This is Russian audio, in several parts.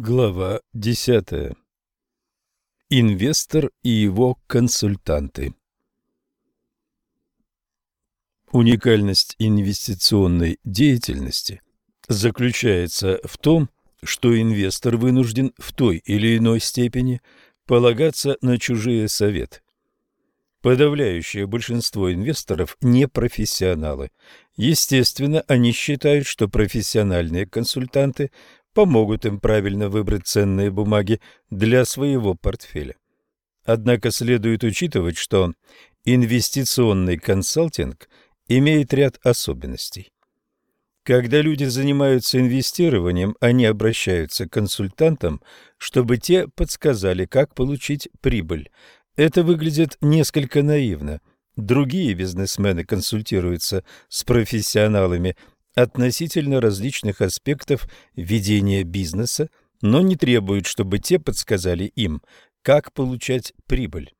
Глава 10. Инвестор и его консультанты. Уникальность инвестиционной деятельности заключается в том, что инвестор вынужден в той или иной степени полагаться на чужие советы. Подавляющее большинство инвесторов не профессионалы. Естественно, они считают, что профессиональные консультанты помогут им правильно выбрать ценные бумаги для своего портфеля. Однако следует учитывать, что инвестиционный консалтинг имеет ряд особенностей. Когда люди занимаются инвестированием, они обращаются к консультантам, чтобы те подсказали, как получить прибыль. Это выглядит несколько наивно. Другие бизнесмены консультируются с профессионалами относительно различных аспектов ведения бизнеса, но не требуют, чтобы те подсказали им, как получать прибыль.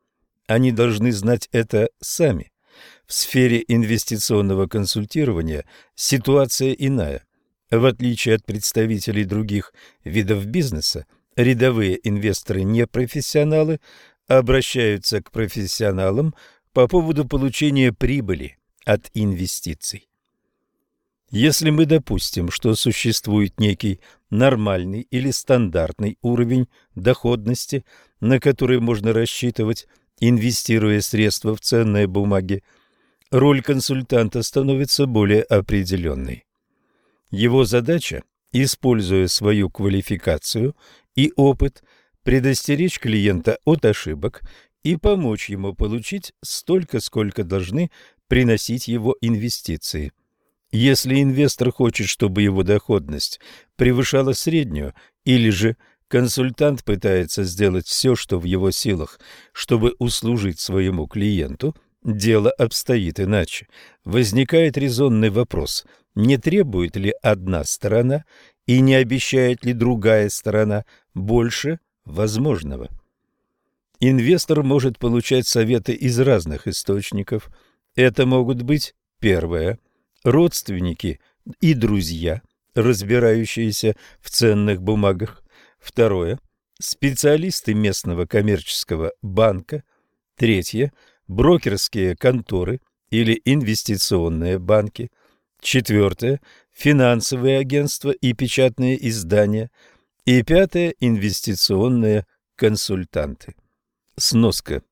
Они должны знать это сами. В сфере инвестиционного консультирования ситуация иная. В отличие от представителей других видов бизнеса, рядовые инвесторы не профессионалы обращаются к профессионалам по поводу получения прибыли от инвестиций. Если мы допустим, что существует некий нормальный или стандартный уровень доходности, на который можно рассчитывать, инвестируя средства в ценные бумаги, роль консультанта становится более определенной. Его задача, используя свою квалификацию и опыт, предостеречь клиента от ошибок и помочь ему получить столько, сколько должны приносить его инвестиции. Если инвестор хочет, чтобы его доходность превышала среднюю, или же консультант пытается сделать все, что в его силах, чтобы услужить своему клиенту, дело обстоит иначе. Возникает резонный вопрос, не требует ли одна сторона и не обещает ли другая сторона больше возможного. Инвестор может получать советы из разных источников. Это могут быть, первое – родственники и друзья, разбирающиеся в ценных бумагах. Второе – специалисты местного коммерческого банка. Третье – брокерские конторы или инвестиционные банки. Четвертое – финансовые агентства и печатные издания. И пятое – инвестиционные консультанты. Сноска.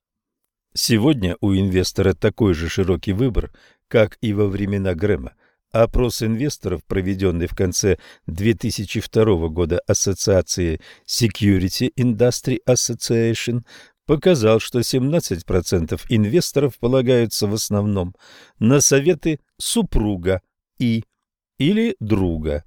Сегодня у инвестора такой же широкий выбор, как и во времена Грэма. Опрос инвесторов, проведенный в конце 2002 года Ассоциацией Security Industry Association, показал, что 17% инвесторов полагаются в основном на советы супруга и или друга.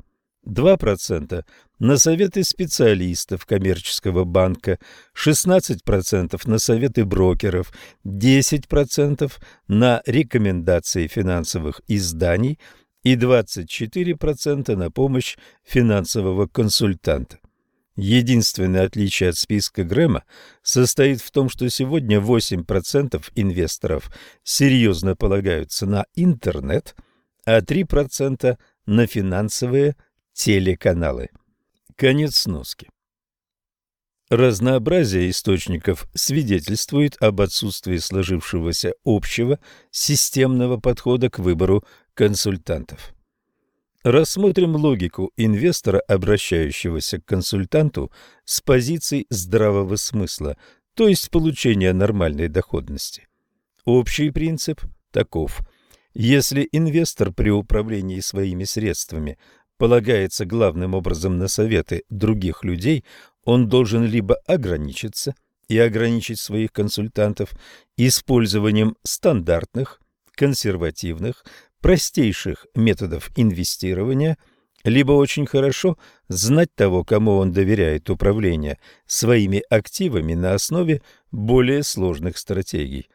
2% на советы специалистов коммерческого банка, 16% на советы брокеров, 10% на рекомендации финансовых изданий и 24% на помощь финансового консультанта. Единственное отличие от списка Грэма состоит в том, что сегодня 8% инвесторов серьезно полагаются на интернет, а 3% на финансовые телеканалы. Конец сноски. Разнообразие источников свидетельствует об отсутствии сложившегося общего системного подхода к выбору консультантов. Рассмотрим логику инвестора, обращающегося к консультанту с позиций здравого смысла, то есть получения нормальной доходности. Общий принцип таков. Если инвестор при управлении своими средствами полагается главным образом на советы других людей, он должен либо ограничиться и ограничить своих консультантов использованием стандартных, консервативных, простейших методов инвестирования, либо очень хорошо знать того, кому он доверяет управление своими активами на основе более сложных стратегий.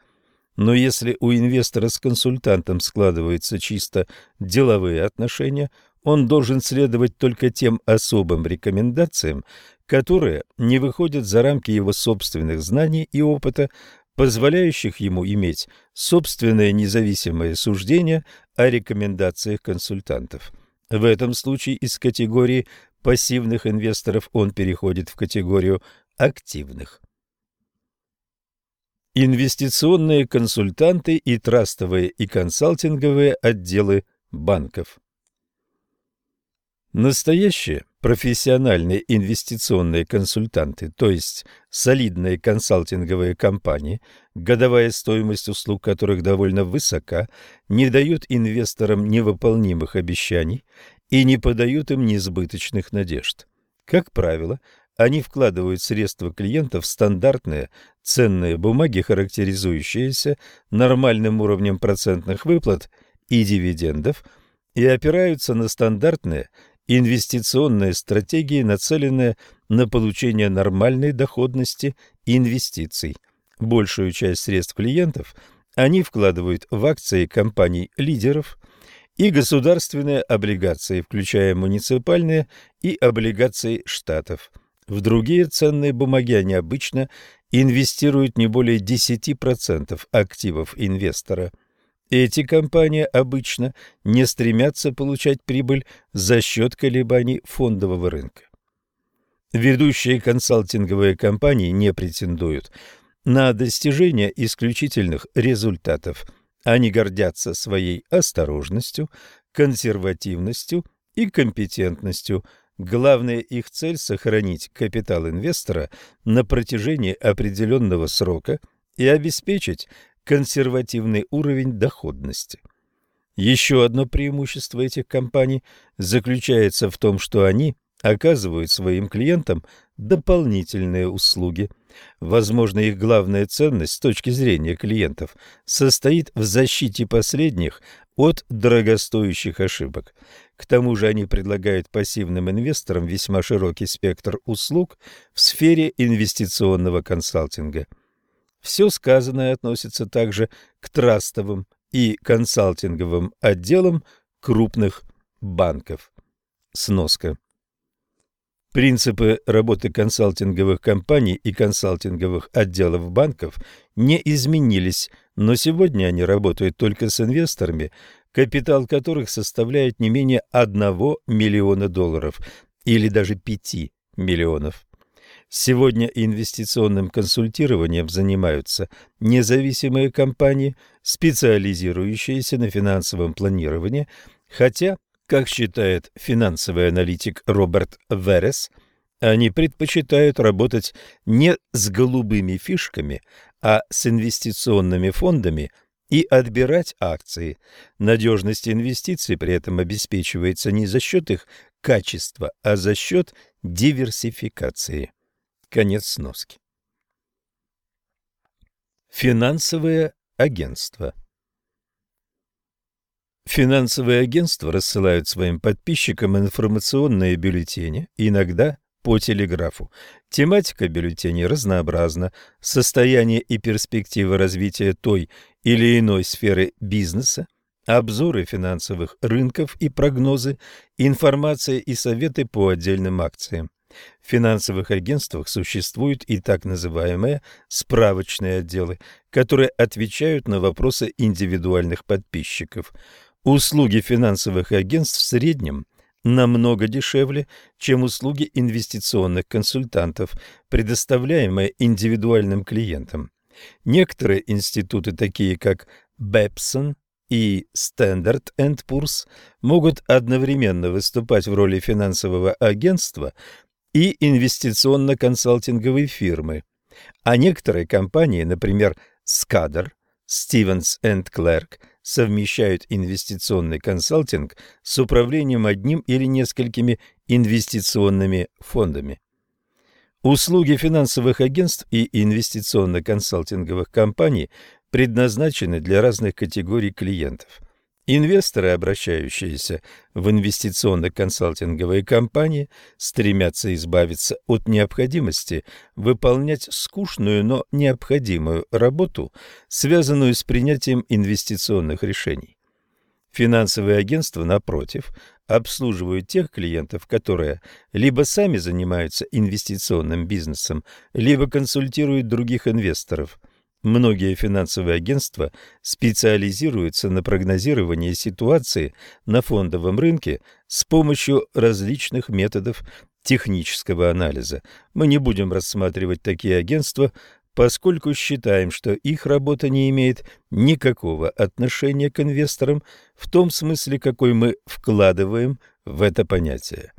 Но если у инвестора с консультантом складываются чисто деловые отношения, он должен следовать только тем особым рекомендациям, которые не выходят за рамки его собственных знаний и опыта, позволяющих ему иметь собственное независимое суждение о рекомендациях консультантов. В этом случае из категории пассивных инвесторов он переходит в категорию активных. Инвестиционные консультанты и трастовые и консалтинговые отделы банков. Настоящие профессиональные инвестиционные консультанты, то есть солидные консалтинговые компании, годовая стоимость услуг которых довольно высока, не дают инвесторам невыполнимых обещаний и не подают им несбыточных надежд. Как правило, они вкладывают средства клиентов в стандартные ценные бумаги, характеризующиеся нормальным уровнем процентных выплат и дивидендов, и опираются на стандартные инвестиционные стратегии, нацеленные на получение нормальной доходности инвестиций. Большую часть средств клиентов они вкладывают в акции компаний-лидеров и государственные облигации, включая муниципальные и облигации штатов. В другие ценные бумаги они обычно инвестируют не более 10% активов инвестора – эти компании обычно не стремятся получать прибыль за счет колебаний фондового рынка. Ведущие консалтинговые компании не претендуют на достижение исключительных результатов. Они гордятся своей осторожностью, консервативностью и компетентностью. Главная их цель – сохранить капитал инвестора на протяжении определенного срока и обеспечить консервативный уровень доходности. Еще одно преимущество этих компаний заключается в том, что они оказывают своим клиентам дополнительные услуги. Возможно, их главная ценность с точки зрения клиентов состоит в защите последних от дорогостоящих ошибок. К тому же они предлагают пассивным инвесторам весьма широкий спектр услуг в сфере инвестиционного консалтинга – все сказанное относится также к трастовым и консалтинговым отделам крупных банков. Сноска. Принципы работы консалтинговых компаний и консалтинговых отделов банков не изменились, но сегодня они работают только с инвесторами, капитал которых составляет не менее 1 миллиона долларов или даже 5 миллионов. Сегодня инвестиционным консультированием занимаются независимые компании, специализирующиеся на финансовом планировании, хотя, как считает финансовый аналитик Роберт Верес, они предпочитают работать не с голубыми фишками, а с инвестиционными фондами и отбирать акции. Надежность инвестиций при этом обеспечивается не за счет их качества, а за счет диверсификации. Конец сноски. Финансовые агентства Финансовые агентства рассылают своим подписчикам информационные бюллетени, иногда по телеграфу. Тематика бюллетеней разнообразна. Состояние и перспективы развития той или иной сферы бизнеса, обзоры финансовых рынков и прогнозы, информация и советы по отдельным акциям. В финансовых агентствах существуют и так называемые справочные отделы, которые отвечают на вопросы индивидуальных подписчиков. Услуги финансовых агентств в среднем намного дешевле, чем услуги инвестиционных консультантов, предоставляемые индивидуальным клиентам. Некоторые институты, такие как Бепсон и Standard Poor's, могут одновременно выступать в роли финансового агентства, и инвестиционно-консалтинговые фирмы. А некоторые компании, например, Скадер, Stevens Clark, совмещают инвестиционный консалтинг с управлением одним или несколькими инвестиционными фондами. Услуги финансовых агентств и инвестиционно-консалтинговых компаний предназначены для разных категорий клиентов – Инвесторы, обращающиеся в инвестиционно-консалтинговые компании, стремятся избавиться от необходимости выполнять скучную, но необходимую работу, связанную с принятием инвестиционных решений. Финансовые агентства, напротив, обслуживают тех клиентов, которые либо сами занимаются инвестиционным бизнесом, либо консультируют других инвесторов – Многие финансовые агентства специализируются на прогнозировании ситуации на фондовом рынке с помощью различных методов технического анализа. Мы не будем рассматривать такие агентства, поскольку считаем, что их работа не имеет никакого отношения к инвесторам в том смысле, какой мы вкладываем в это понятие.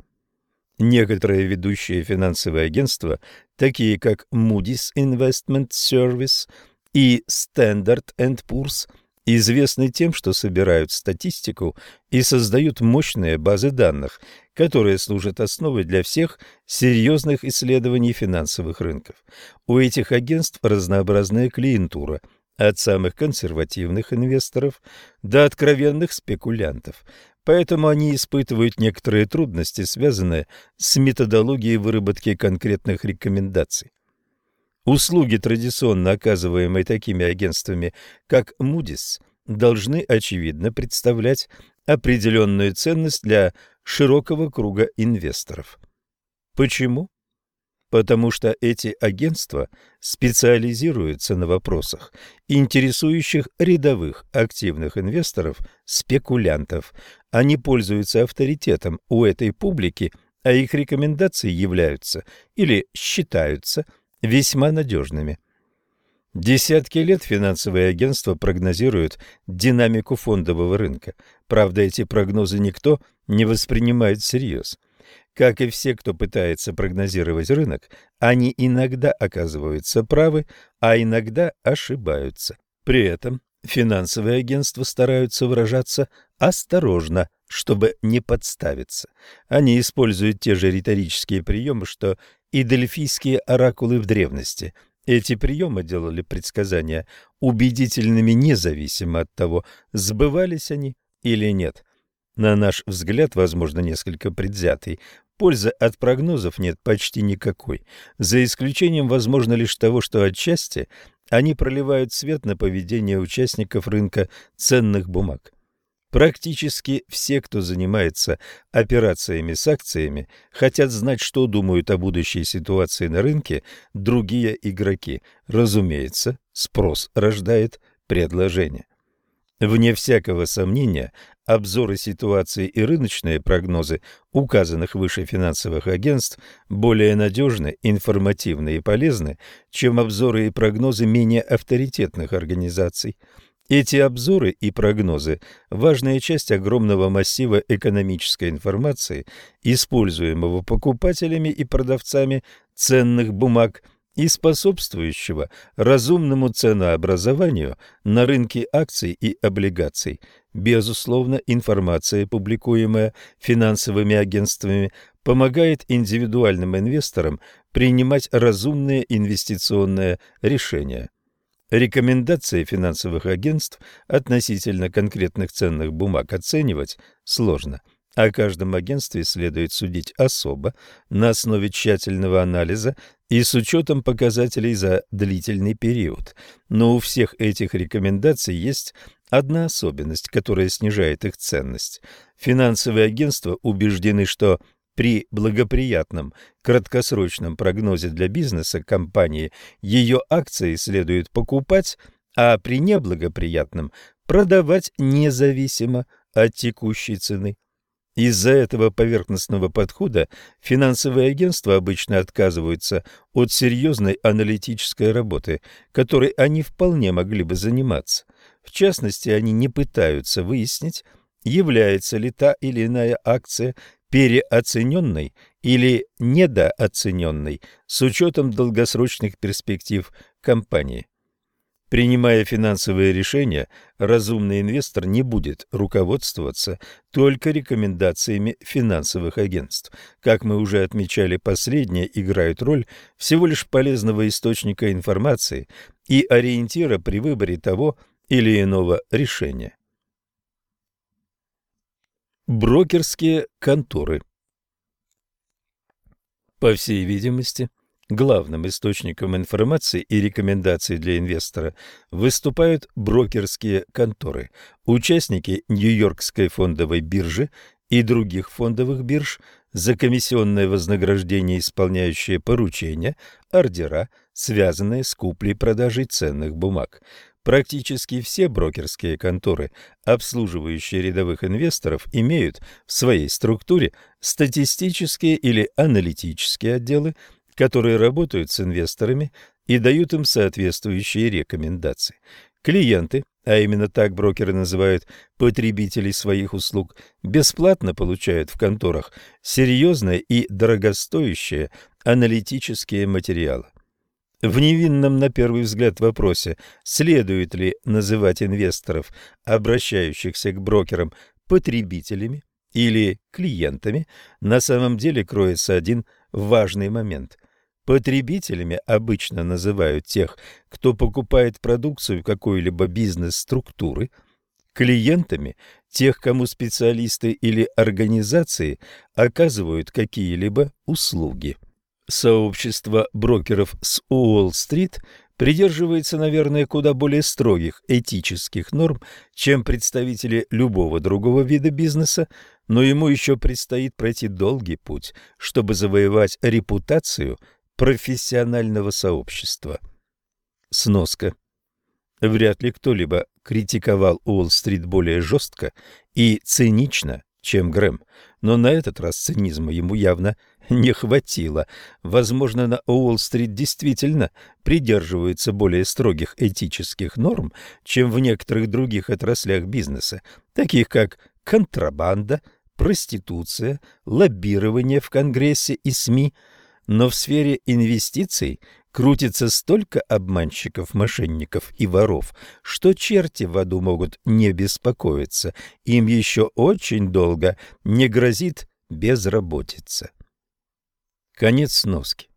Некоторые ведущие финансовые агентства, такие как Moody's Investment Service – и Standard Poor's известны тем, что собирают статистику и создают мощные базы данных, которые служат основой для всех серьезных исследований финансовых рынков. У этих агентств разнообразная клиентура – от самых консервативных инвесторов до откровенных спекулянтов. Поэтому они испытывают некоторые трудности, связанные с методологией выработки конкретных рекомендаций. Услуги, традиционно оказываемые такими агентствами, как Moody's, должны, очевидно, представлять определенную ценность для широкого круга инвесторов. Почему? Потому что эти агентства специализируются на вопросах, интересующих рядовых активных инвесторов, спекулянтов. Они пользуются авторитетом у этой публики, а их рекомендации являются или считаются – весьма надежными. Десятки лет финансовые агентства прогнозируют динамику фондового рынка. Правда, эти прогнозы никто не воспринимает всерьез. Как и все, кто пытается прогнозировать рынок, они иногда оказываются правы, а иногда ошибаются. При этом финансовые агентства стараются выражаться осторожно, чтобы не подставиться. Они используют те же риторические приемы, что и дельфийские оракулы в древности. Эти приемы делали предсказания убедительными независимо от того, сбывались они или нет. На наш взгляд, возможно, несколько предвзятый, пользы от прогнозов нет почти никакой, за исключением, возможно, лишь того, что отчасти они проливают свет на поведение участников рынка ценных бумаг. Практически все, кто занимается операциями с акциями, хотят знать, что думают о будущей ситуации на рынке другие игроки. Разумеется, спрос рождает предложение. Вне всякого сомнения, обзоры ситуации и рыночные прогнозы указанных выше финансовых агентств более надежны, информативны и полезны, чем обзоры и прогнозы менее авторитетных организаций – эти обзоры и прогнозы – важная часть огромного массива экономической информации, используемого покупателями и продавцами ценных бумаг и способствующего разумному ценообразованию на рынке акций и облигаций. Безусловно, информация, публикуемая финансовыми агентствами, помогает индивидуальным инвесторам принимать разумные инвестиционные решения. Рекомендации финансовых агентств относительно конкретных ценных бумаг оценивать сложно. О каждом агентстве следует судить особо, на основе тщательного анализа и с учетом показателей за длительный период. Но у всех этих рекомендаций есть одна особенность, которая снижает их ценность. Финансовые агентства убеждены, что при благоприятном краткосрочном прогнозе для бизнеса компании ее акции следует покупать, а при неблагоприятном продавать независимо от текущей цены. Из-за этого поверхностного подхода финансовые агентства обычно отказываются от серьезной аналитической работы, которой они вполне могли бы заниматься. В частности, они не пытаются выяснить, является ли та или иная акция переоцененной или недооцененной с учетом долгосрочных перспектив компании. Принимая финансовые решения, разумный инвестор не будет руководствоваться только рекомендациями финансовых агентств. Как мы уже отмечали, последние играют роль всего лишь полезного источника информации и ориентира при выборе того или иного решения. Брокерские конторы По всей видимости, главным источником информации и рекомендаций для инвестора выступают брокерские конторы, участники Нью-Йоркской фондовой биржи и других фондовых бирж за комиссионное вознаграждение, исполняющие поручения, ордера, связанные с куплей-продажей ценных бумаг. Практически все брокерские конторы, обслуживающие рядовых инвесторов, имеют в своей структуре статистические или аналитические отделы, которые работают с инвесторами и дают им соответствующие рекомендации. Клиенты, а именно так брокеры называют потребителей своих услуг, бесплатно получают в конторах серьезные и дорогостоящие аналитические материалы. В невинном на первый взгляд вопросе, следует ли называть инвесторов, обращающихся к брокерам, потребителями или клиентами, на самом деле кроется один важный момент. Потребителями обычно называют тех, кто покупает продукцию какой-либо бизнес-структуры, клиентами – тех, кому специалисты или организации оказывают какие-либо услуги. Сообщество брокеров с Уолл-стрит придерживается, наверное, куда более строгих этических норм, чем представители любого другого вида бизнеса, но ему еще предстоит пройти долгий путь, чтобы завоевать репутацию профессионального сообщества. Сноска. Вряд ли кто-либо критиковал Уолл-стрит более жестко и цинично, чем Грэм, но на этот раз цинизма ему явно не хватило. Возможно, на Уолл-стрит действительно придерживаются более строгих этических норм, чем в некоторых других отраслях бизнеса, таких как контрабанда, проституция, лоббирование в Конгрессе и СМИ, но в сфере инвестиций крутится столько обманщиков, мошенников и воров, что черти в аду могут не беспокоиться, им еще очень долго не грозит безработица. Конец сноски.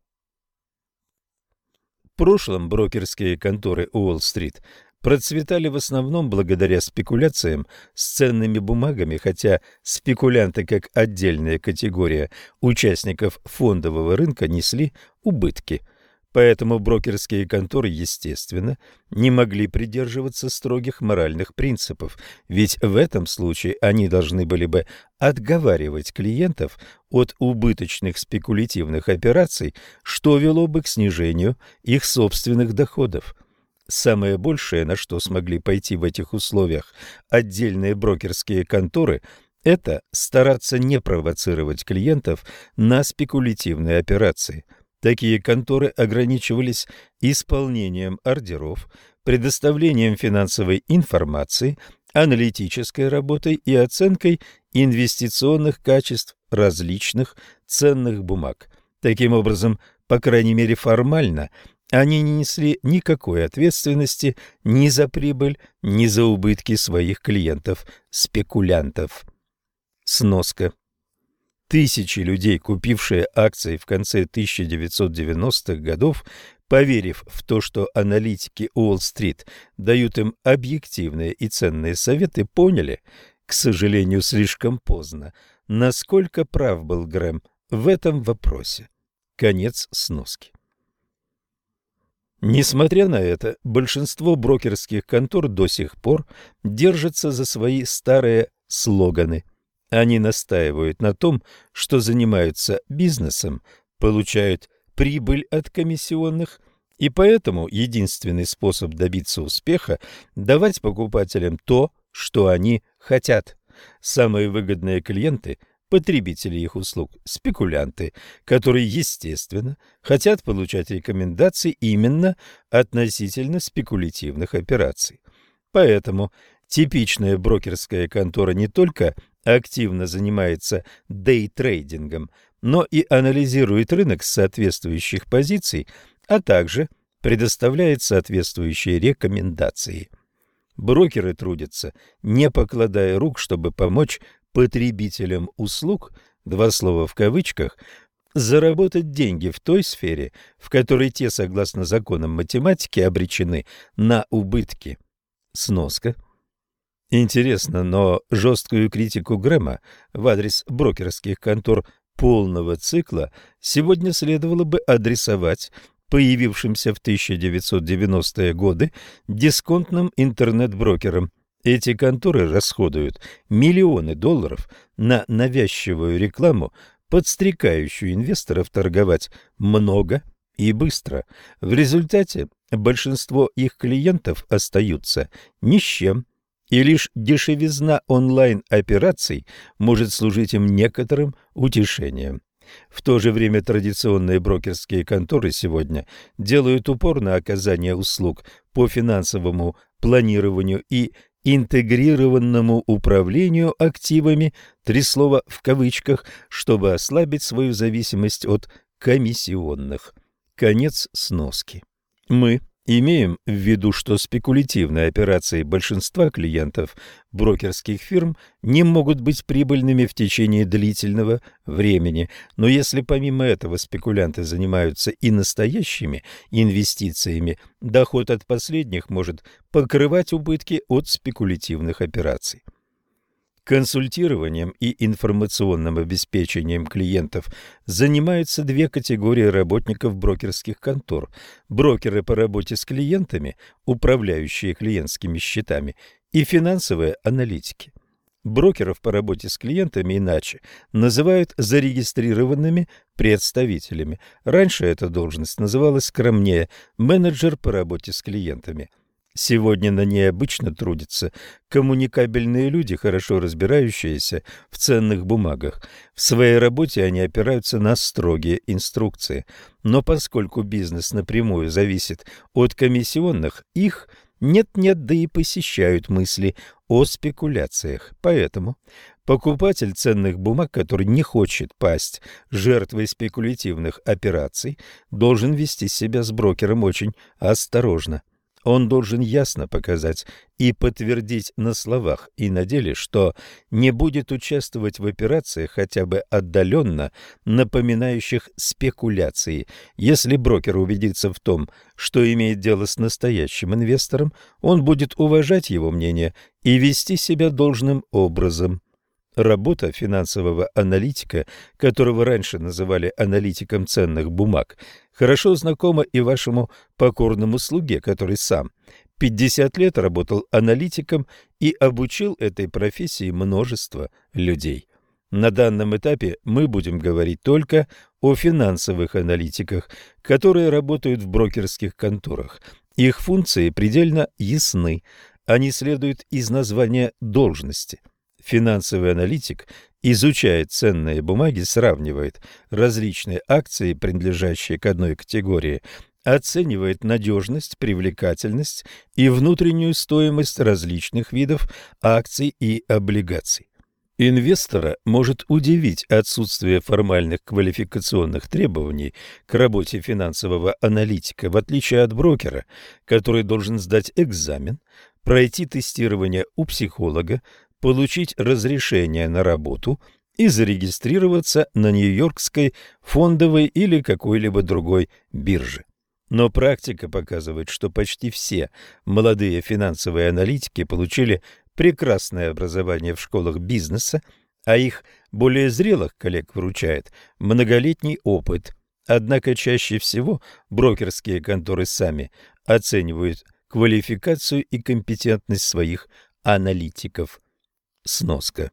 В прошлом брокерские конторы Уолл-стрит процветали в основном благодаря спекуляциям с ценными бумагами, хотя спекулянты как отдельная категория участников фондового рынка несли убытки – Поэтому брокерские конторы, естественно, не могли придерживаться строгих моральных принципов, ведь в этом случае они должны были бы отговаривать клиентов от убыточных спекулятивных операций, что вело бы к снижению их собственных доходов. Самое большее, на что смогли пойти в этих условиях отдельные брокерские конторы – это стараться не провоцировать клиентов на спекулятивные операции – Такие конторы ограничивались исполнением ордеров, предоставлением финансовой информации, аналитической работой и оценкой инвестиционных качеств различных ценных бумаг. Таким образом, по крайней мере формально, они не несли никакой ответственности ни за прибыль, ни за убытки своих клиентов-спекулянтов. Сноска Тысячи людей, купившие акции в конце 1990-х годов, поверив в то, что аналитики Уолл-стрит дают им объективные и ценные советы, поняли, к сожалению, слишком поздно, насколько прав был Грэм в этом вопросе. Конец сноски. Несмотря на это, большинство брокерских контор до сих пор держатся за свои старые слоганы – они настаивают на том, что занимаются бизнесом, получают прибыль от комиссионных, и поэтому единственный способ добиться успеха – давать покупателям то, что они хотят. Самые выгодные клиенты – потребители их услуг, спекулянты, которые, естественно, хотят получать рекомендации именно относительно спекулятивных операций. Поэтому типичная брокерская контора не только – активно занимается дейтрейдингом, но и анализирует рынок с соответствующих позиций, а также предоставляет соответствующие рекомендации. Брокеры трудятся, не покладая рук, чтобы помочь потребителям услуг, два слова в кавычках, заработать деньги в той сфере, в которой те, согласно законам математики, обречены на убытки. Сноска – Интересно, но жесткую критику Грэма в адрес брокерских контор полного цикла сегодня следовало бы адресовать появившимся в 1990-е годы дисконтным интернет-брокерам. Эти конторы расходуют миллионы долларов на навязчивую рекламу, подстрекающую инвесторов торговать много и быстро. В результате большинство их клиентов остаются ни с чем, и лишь дешевизна онлайн-операций может служить им некоторым утешением. В то же время традиционные брокерские конторы сегодня делают упор на оказание услуг по финансовому планированию и интегрированному управлению активами, три слова в кавычках, чтобы ослабить свою зависимость от комиссионных. Конец сноски. Мы имеем в виду, что спекулятивные операции большинства клиентов брокерских фирм не могут быть прибыльными в течение длительного времени, но если помимо этого спекулянты занимаются и настоящими инвестициями, доход от последних может покрывать убытки от спекулятивных операций. Консультированием и информационным обеспечением клиентов занимаются две категории работников брокерских контор. Брокеры по работе с клиентами, управляющие клиентскими счетами, и финансовые аналитики. Брокеров по работе с клиентами иначе называют зарегистрированными представителями. Раньше эта должность называлась скромнее – менеджер по работе с клиентами. Сегодня на ней обычно трудятся коммуникабельные люди, хорошо разбирающиеся в ценных бумагах. В своей работе они опираются на строгие инструкции. Но поскольку бизнес напрямую зависит от комиссионных, их нет-нет, да и посещают мысли о спекуляциях. Поэтому покупатель ценных бумаг, который не хочет пасть жертвой спекулятивных операций, должен вести себя с брокером очень осторожно. Он должен ясно показать и подтвердить на словах и на деле, что не будет участвовать в операциях хотя бы отдаленно напоминающих спекуляции. Если брокер убедится в том, что имеет дело с настоящим инвестором, он будет уважать его мнение и вести себя должным образом. Работа финансового аналитика, которого раньше называли аналитиком ценных бумаг, хорошо знакома и вашему покорному слуге, который сам 50 лет работал аналитиком и обучил этой профессии множество людей. На данном этапе мы будем говорить только о финансовых аналитиках, которые работают в брокерских конторах. Их функции предельно ясны, они следуют из названия должности – Финансовый аналитик изучает ценные бумаги, сравнивает различные акции, принадлежащие к одной категории, оценивает надежность, привлекательность и внутреннюю стоимость различных видов акций и облигаций. Инвестора может удивить отсутствие формальных квалификационных требований к работе финансового аналитика, в отличие от брокера, который должен сдать экзамен, пройти тестирование у психолога, получить разрешение на работу и зарегистрироваться на Нью-Йоркской фондовой или какой-либо другой бирже. Но практика показывает, что почти все молодые финансовые аналитики получили прекрасное образование в школах бизнеса, а их более зрелых коллег вручает многолетний опыт. Однако чаще всего брокерские конторы сами оценивают квалификацию и компетентность своих аналитиков. Сноска.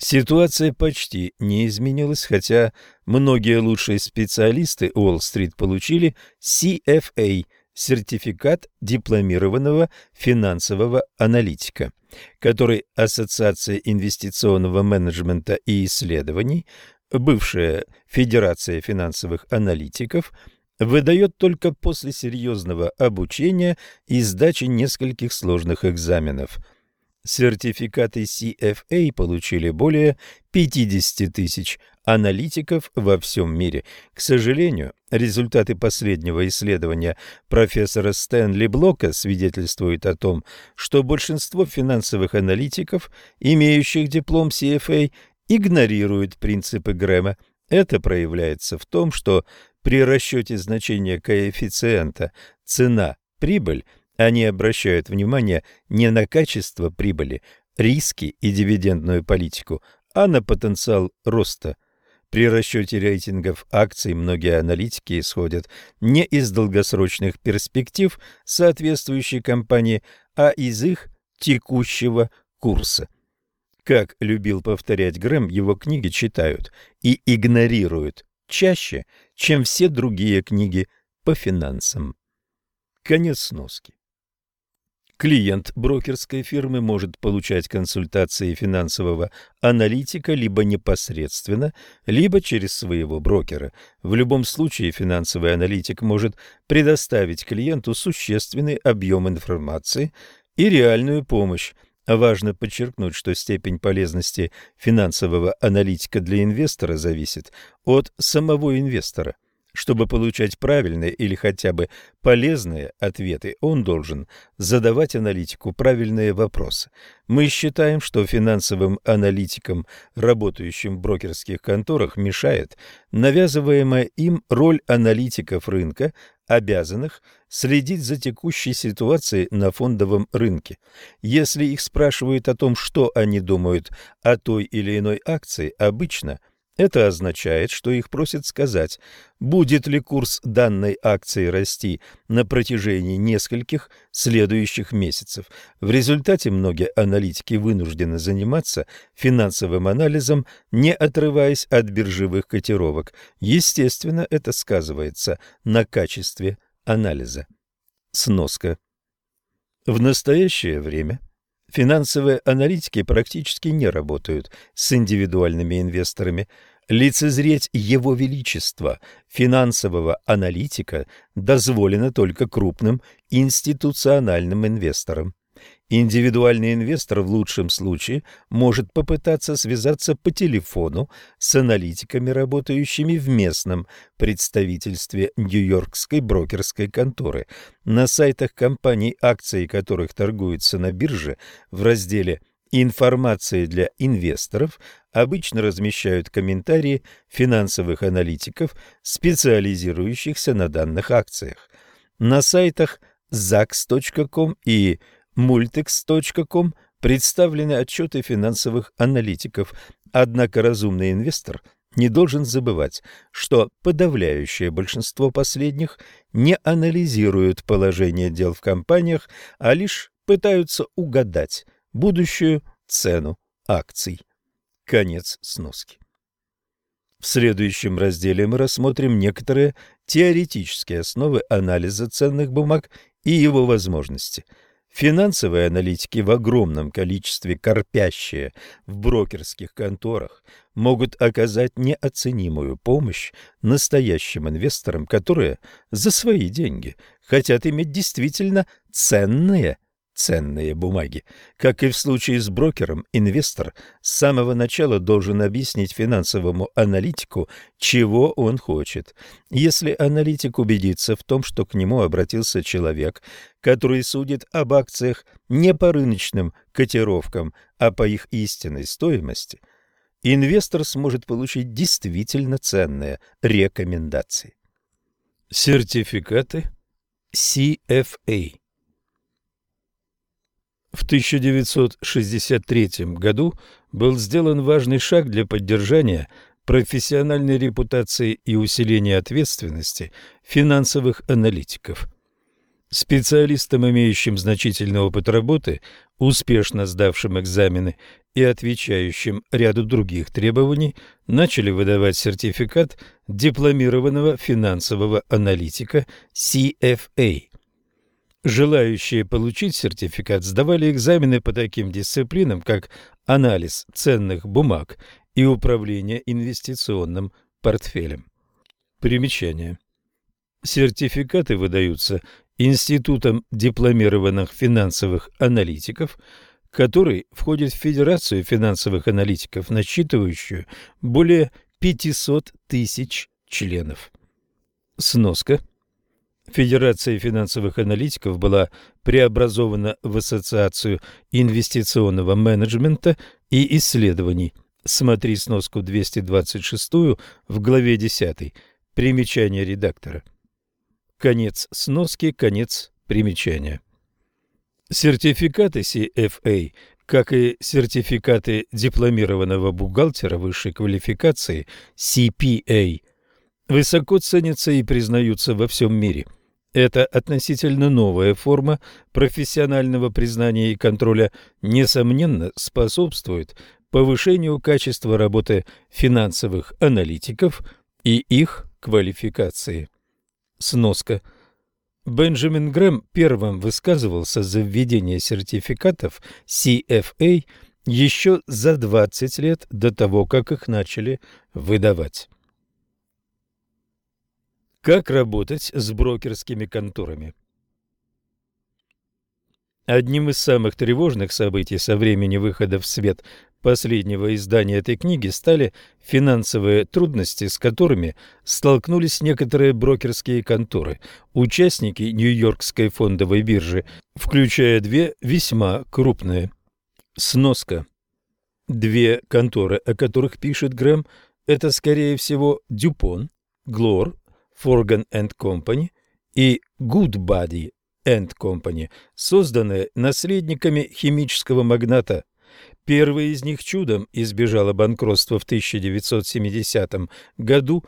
Ситуация почти не изменилась, хотя многие лучшие специалисты Уолл-стрит получили CFA – сертификат дипломированного финансового аналитика, который Ассоциация инвестиционного менеджмента и исследований, бывшая Федерация финансовых аналитиков, выдает только после серьезного обучения и сдачи нескольких сложных экзаменов – Сертификаты CFA получили более 50 тысяч аналитиков во всем мире. К сожалению, результаты последнего исследования профессора Стэнли Блока свидетельствуют о том, что большинство финансовых аналитиков, имеющих диплом CFA, игнорируют принципы Грэма. Это проявляется в том, что при расчете значения коэффициента цена-прибыль они обращают внимание не на качество прибыли, риски и дивидендную политику, а на потенциал роста. При расчете рейтингов акций многие аналитики исходят не из долгосрочных перспектив соответствующей компании, а из их текущего курса. Как любил повторять Грэм, его книги читают и игнорируют чаще, чем все другие книги по финансам. Конец сноски. Клиент брокерской фирмы может получать консультации финансового аналитика либо непосредственно, либо через своего брокера. В любом случае финансовый аналитик может предоставить клиенту существенный объем информации и реальную помощь. Важно подчеркнуть, что степень полезности финансового аналитика для инвестора зависит от самого инвестора – чтобы получать правильные или хотя бы полезные ответы, он должен задавать аналитику правильные вопросы. Мы считаем, что финансовым аналитикам, работающим в брокерских конторах, мешает навязываемая им роль аналитиков рынка, обязанных следить за текущей ситуацией на фондовом рынке. Если их спрашивают о том, что они думают о той или иной акции, обычно – это означает, что их просят сказать, будет ли курс данной акции расти на протяжении нескольких следующих месяцев. В результате многие аналитики вынуждены заниматься финансовым анализом, не отрываясь от биржевых котировок. Естественно, это сказывается на качестве анализа. Сноска. В настоящее время Финансовые аналитики практически не работают с индивидуальными инвесторами. Лицезреть его величество, финансового аналитика, дозволено только крупным институциональным инвесторам. Индивидуальный инвестор в лучшем случае может попытаться связаться по телефону с аналитиками, работающими в местном представительстве Нью-Йоркской брокерской конторы. На сайтах компаний, акции которых торгуются на бирже, в разделе «Информация для инвесторов» обычно размещают комментарии финансовых аналитиков, специализирующихся на данных акциях. На сайтах zax.com и multix.com представлены отчеты финансовых аналитиков, однако разумный инвестор не должен забывать, что подавляющее большинство последних не анализируют положение дел в компаниях, а лишь пытаются угадать будущую цену акций. Конец сноски. В следующем разделе мы рассмотрим некоторые теоретические основы анализа ценных бумаг и его возможности – Финансовые аналитики в огромном количестве корпящие в брокерских конторах могут оказать неоценимую помощь настоящим инвесторам, которые за свои деньги хотят иметь действительно ценные ценные бумаги. Как и в случае с брокером, инвестор с самого начала должен объяснить финансовому аналитику, чего он хочет. Если аналитик убедится в том, что к нему обратился человек, который судит об акциях не по рыночным котировкам, а по их истинной стоимости, инвестор сможет получить действительно ценные рекомендации. Сертификаты CFA в 1963 году был сделан важный шаг для поддержания профессиональной репутации и усиления ответственности финансовых аналитиков. Специалистам, имеющим значительный опыт работы, успешно сдавшим экзамены и отвечающим ряду других требований, начали выдавать сертификат дипломированного финансового аналитика CFA – Желающие получить сертификат сдавали экзамены по таким дисциплинам, как анализ ценных бумаг и управление инвестиционным портфелем. Примечание. Сертификаты выдаются Институтом дипломированных финансовых аналитиков, который входит в Федерацию финансовых аналитиков, насчитывающую более 500 тысяч членов. Сноска – Федерация финансовых аналитиков была преобразована в Ассоциацию инвестиционного менеджмента и исследований. Смотри сноску 226 в главе 10. Примечание редактора. Конец сноски, конец примечания. Сертификаты CFA, как и сертификаты дипломированного бухгалтера высшей квалификации CPA, высоко ценятся и признаются во всем мире – эта относительно новая форма профессионального признания и контроля, несомненно, способствует повышению качества работы финансовых аналитиков, и их квалификации. Сноска. Бенджамин Грэм первым высказывался за введение сертификатов CFA еще за 20 лет до того, как их начали выдавать. Как работать с брокерскими конторами? Одним из самых тревожных событий со времени выхода в свет последнего издания этой книги стали финансовые трудности, с которыми столкнулись некоторые брокерские конторы, участники Нью-Йоркской фондовой биржи, включая две весьма крупные. Сноска. Две конторы, о которых пишет Грэм, это, скорее всего, Дюпон, Глор, Энд Компани и Goodbody Компани, созданные наследниками химического магната. Первый из них чудом избежала банкротства в 1970 году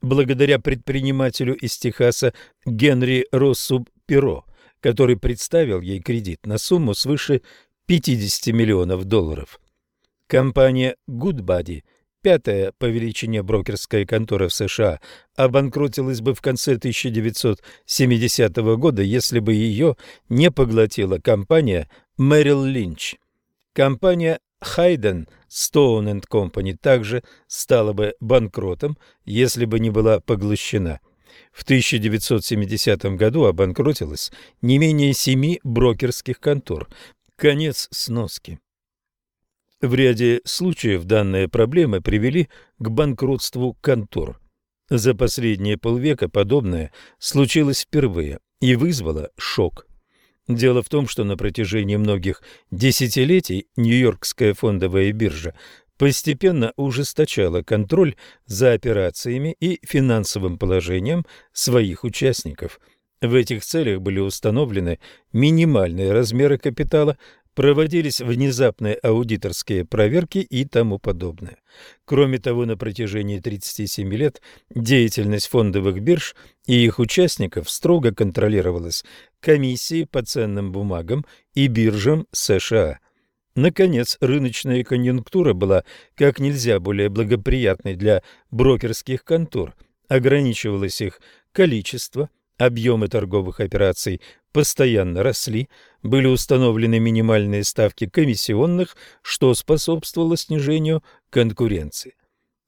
благодаря предпринимателю из Техаса Генри Россу Перо, который представил ей кредит на сумму свыше 50 миллионов долларов. Компания Goodbody, пятая по величине брокерская контора в США, обанкротилась бы в конце 1970 года, если бы ее не поглотила компания Merrill Lynch. Компания Hayden Stone Company также стала бы банкротом, если бы не была поглощена. В 1970 году обанкротилось не менее семи брокерских контор, Конец сноски. В ряде случаев данные проблемы привели к банкротству контор. За последние полвека подобное случилось впервые и вызвало шок. Дело в том, что на протяжении многих десятилетий Нью-Йоркская фондовая биржа постепенно ужесточала контроль за операциями и финансовым положением своих участников – в этих целях были установлены минимальные размеры капитала, проводились внезапные аудиторские проверки и тому подобное. Кроме того, на протяжении 37 лет деятельность фондовых бирж и их участников строго контролировалась комиссией по ценным бумагам и биржам США. Наконец, рыночная конъюнктура была как нельзя более благоприятной для брокерских контор, ограничивалось их количество – Объемы торговых операций постоянно росли, были установлены минимальные ставки комиссионных, что способствовало снижению конкуренции.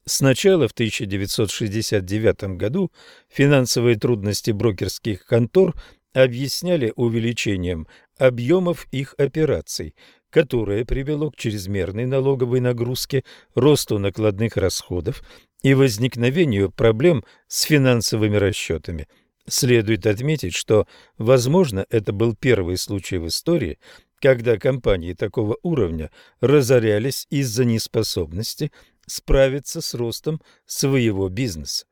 Сначала в 1969 году финансовые трудности брокерских контор объясняли увеличением объемов их операций, которое привело к чрезмерной налоговой нагрузке, росту накладных расходов и возникновению проблем с финансовыми расчетами – Следует отметить, что, возможно, это был первый случай в истории, когда компании такого уровня разорялись из-за неспособности справиться с ростом своего бизнеса.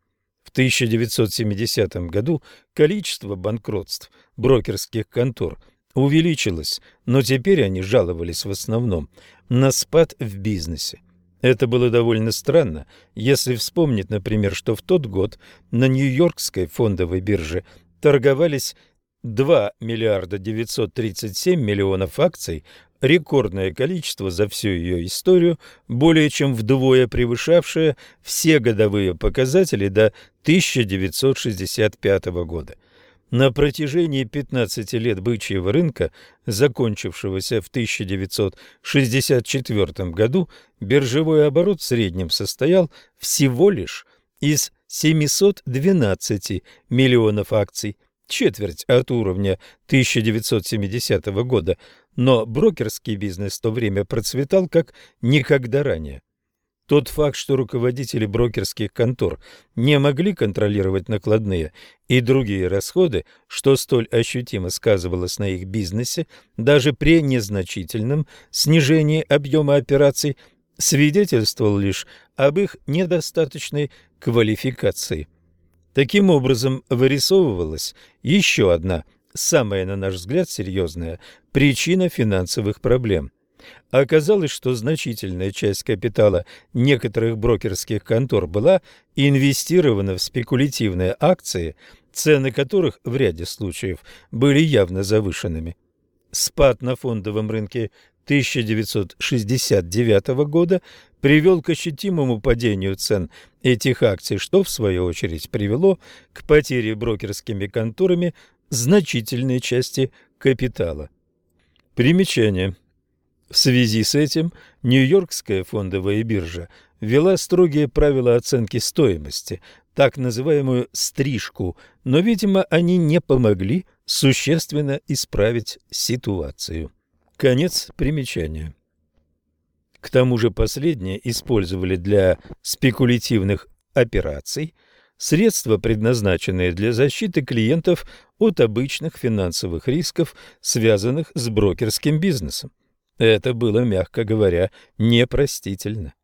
В 1970 году количество банкротств брокерских контор увеличилось, но теперь они жаловались в основном на спад в бизнесе. Это было довольно странно, если вспомнить, например, что в тот год на Нью-Йоркской фондовой бирже торговались 2 миллиарда 937 миллионов акций, рекордное количество за всю ее историю, более чем вдвое превышавшее все годовые показатели до 1965 года. На протяжении 15 лет бычьего рынка, закончившегося в 1964 году, биржевой оборот в среднем состоял всего лишь из 712 миллионов акций, четверть от уровня 1970 года, но брокерский бизнес в то время процветал как никогда ранее. Тот факт, что руководители брокерских контор не могли контролировать накладные и другие расходы, что столь ощутимо сказывалось на их бизнесе, даже при незначительном снижении объема операций, свидетельствовал лишь об их недостаточной квалификации. Таким образом, вырисовывалась еще одна, самая, на наш взгляд, серьезная причина финансовых проблем – Оказалось, что значительная часть капитала некоторых брокерских контор была инвестирована в спекулятивные акции, цены которых в ряде случаев были явно завышенными. Спад на фондовом рынке 1969 года привел к ощутимому падению цен этих акций, что, в свою очередь, привело к потере брокерскими конторами значительной части капитала. Примечание. В связи с этим Нью-Йоркская фондовая биржа ввела строгие правила оценки стоимости, так называемую «стрижку», но, видимо, они не помогли существенно исправить ситуацию. Конец примечания. К тому же последние использовали для спекулятивных операций средства, предназначенные для защиты клиентов от обычных финансовых рисков, связанных с брокерским бизнесом. Это было, мягко говоря, непростительно.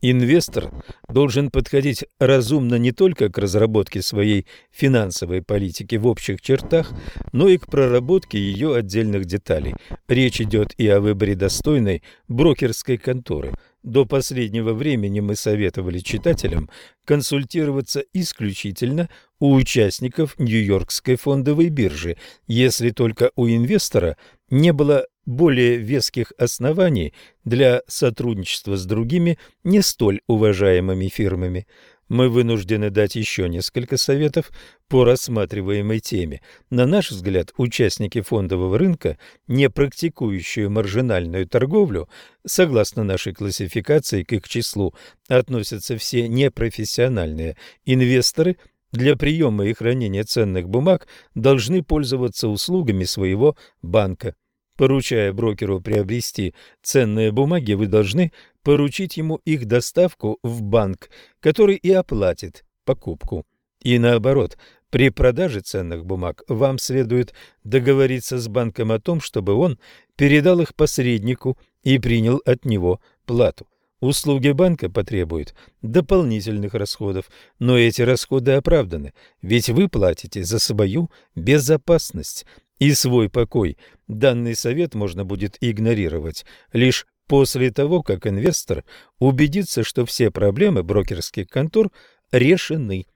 Инвестор должен подходить разумно не только к разработке своей финансовой политики в общих чертах, но и к проработке ее отдельных деталей. Речь идет и о выборе достойной брокерской конторы. До последнего времени мы советовали читателям консультироваться исключительно у участников Нью-Йоркской фондовой биржи, если только у инвестора не было более веских оснований для сотрудничества с другими не столь уважаемыми фирмами. Мы вынуждены дать еще несколько советов по рассматриваемой теме. На наш взгляд, участники фондового рынка, не практикующие маржинальную торговлю, согласно нашей классификации к их числу относятся все непрофессиональные инвесторы – для приема и хранения ценных бумаг должны пользоваться услугами своего банка. Поручая брокеру приобрести ценные бумаги, вы должны поручить ему их доставку в банк, который и оплатит покупку. И наоборот, при продаже ценных бумаг вам следует договориться с банком о том, чтобы он передал их посреднику и принял от него плату. Услуги банка потребуют дополнительных расходов, но эти расходы оправданы, ведь вы платите за свою безопасность и свой покой. Данный совет можно будет игнорировать лишь после того, как инвестор убедится, что все проблемы брокерских контор решены,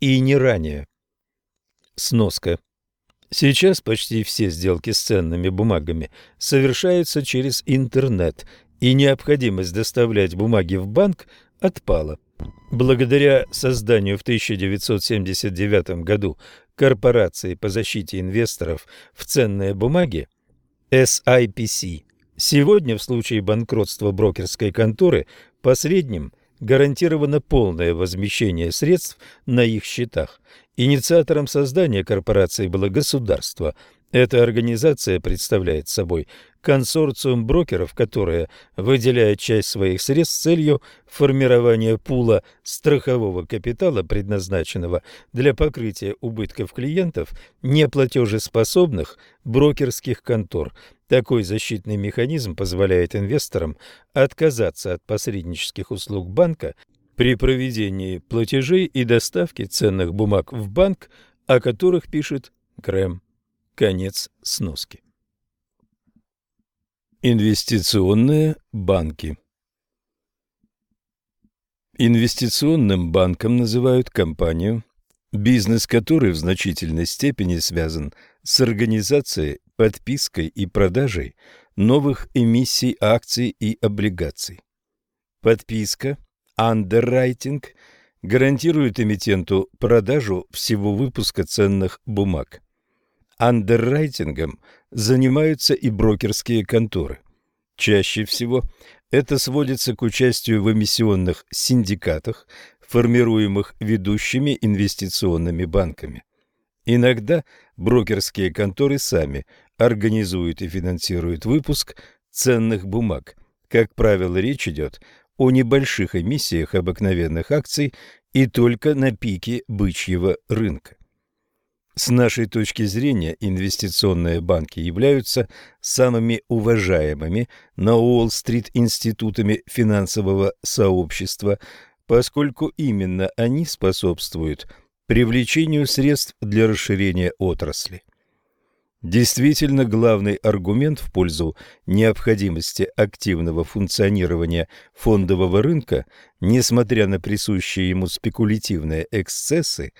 и не ранее. Сноска. Сейчас почти все сделки с ценными бумагами совершаются через интернет, и необходимость доставлять бумаги в банк отпала. Благодаря созданию в 1979 году корпорации по защите инвесторов в ценные бумаги SIPC, сегодня в случае банкротства брокерской конторы посредним гарантировано полное возмещение средств на их счетах. Инициатором создания корпорации было государство, эта организация представляет собой консорциум брокеров, которые выделяют часть своих средств с целью формирования пула страхового капитала, предназначенного для покрытия убытков клиентов неплатежеспособных брокерских контор. Такой защитный механизм позволяет инвесторам отказаться от посреднических услуг банка при проведении платежей и доставке ценных бумаг в банк, о которых пишет Грэм. Конец сноски. Инвестиционные банки Инвестиционным банком называют компанию, бизнес которой в значительной степени связан с организацией, подпиской и продажей новых эмиссий акций и облигаций. Подписка, андеррайтинг, гарантирует эмитенту продажу всего выпуска ценных бумаг. Андеррайтингом занимаются и брокерские конторы. Чаще всего это сводится к участию в эмиссионных синдикатах, формируемых ведущими инвестиционными банками. Иногда брокерские конторы сами организуют и финансируют выпуск ценных бумаг. Как правило, речь идет о небольших эмиссиях обыкновенных акций и только на пике бычьего рынка. С нашей точки зрения инвестиционные банки являются самыми уважаемыми на Уолл-стрит институтами финансового сообщества, поскольку именно они способствуют привлечению средств для расширения отрасли. Действительно, главный аргумент в пользу необходимости активного функционирования фондового рынка, несмотря на присущие ему спекулятивные эксцессы,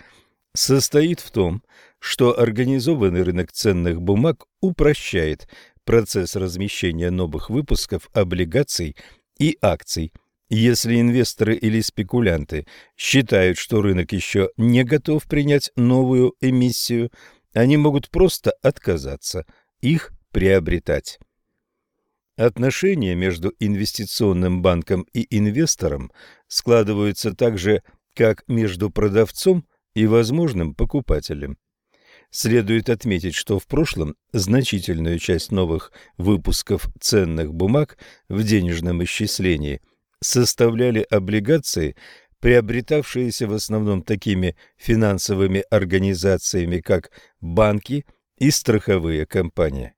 состоит в том, что организованный рынок ценных бумаг упрощает процесс размещения новых выпусков облигаций и акций. Если инвесторы или спекулянты считают, что рынок еще не готов принять новую эмиссию, они могут просто отказаться их приобретать. Отношения между инвестиционным банком и инвестором складываются так же, как между продавцом и возможным покупателем. Следует отметить, что в прошлом значительную часть новых выпусков ценных бумаг в денежном исчислении составляли облигации, приобретавшиеся в основном такими финансовыми организациями, как банки и страховые компании.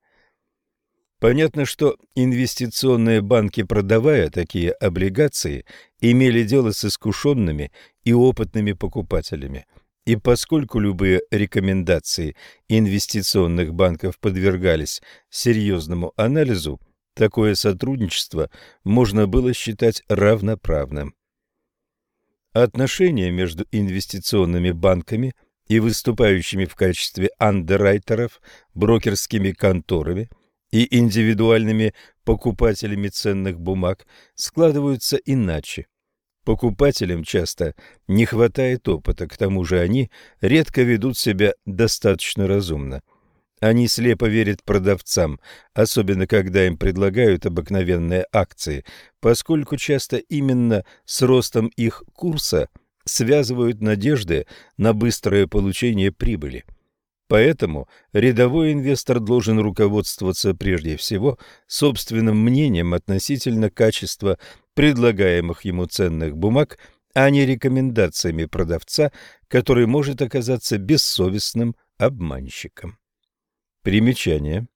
Понятно, что инвестиционные банки, продавая такие облигации, имели дело с искушенными и опытными покупателями. И поскольку любые рекомендации инвестиционных банков подвергались серьезному анализу, такое сотрудничество можно было считать равноправным. Отношения между инвестиционными банками и выступающими в качестве андеррайтеров брокерскими конторами – и индивидуальными покупателями ценных бумаг складываются иначе. Покупателям часто не хватает опыта, к тому же они редко ведут себя достаточно разумно. Они слепо верят продавцам, особенно когда им предлагают обыкновенные акции, поскольку часто именно с ростом их курса связывают надежды на быстрое получение прибыли. Поэтому рядовой инвестор должен руководствоваться прежде всего собственным мнением относительно качества предлагаемых ему ценных бумаг, а не рекомендациями продавца, который может оказаться бессовестным обманщиком. Примечание.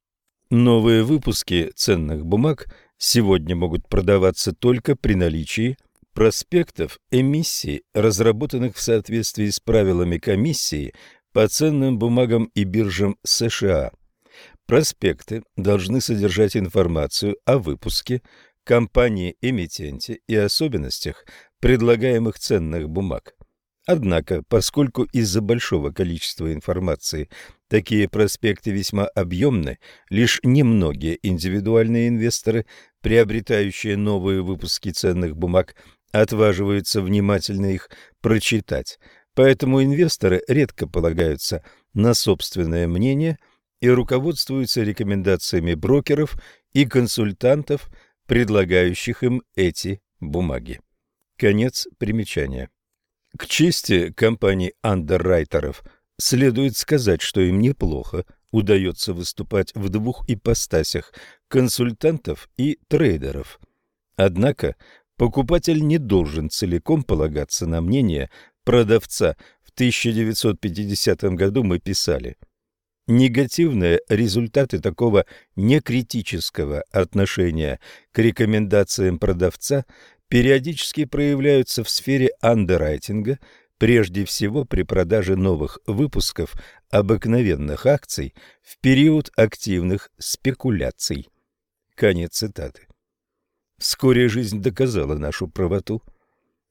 Новые выпуски ценных бумаг сегодня могут продаваться только при наличии проспектов эмиссий, разработанных в соответствии с правилами комиссии по ценным бумагам и биржам США. Проспекты должны содержать информацию о выпуске, компании-эмитенте и особенностях предлагаемых ценных бумаг. Однако, поскольку из-за большого количества информации такие проспекты весьма объемны, лишь немногие индивидуальные инвесторы, приобретающие новые выпуски ценных бумаг, отваживаются внимательно их прочитать – Поэтому инвесторы редко полагаются на собственное мнение и руководствуются рекомендациями брокеров и консультантов, предлагающих им эти бумаги. Конец примечания. К чести компаний андеррайтеров следует сказать, что им неплохо удается выступать в двух ипостасях – консультантов и трейдеров. Однако покупатель не должен целиком полагаться на мнение продавца в 1950 году мы писали Негативные результаты такого некритического отношения к рекомендациям продавца периодически проявляются в сфере андеррайтинга, прежде всего при продаже новых выпусков обыкновенных акций в период активных спекуляций. Конец цитаты. Вскоре жизнь доказала нашу правоту.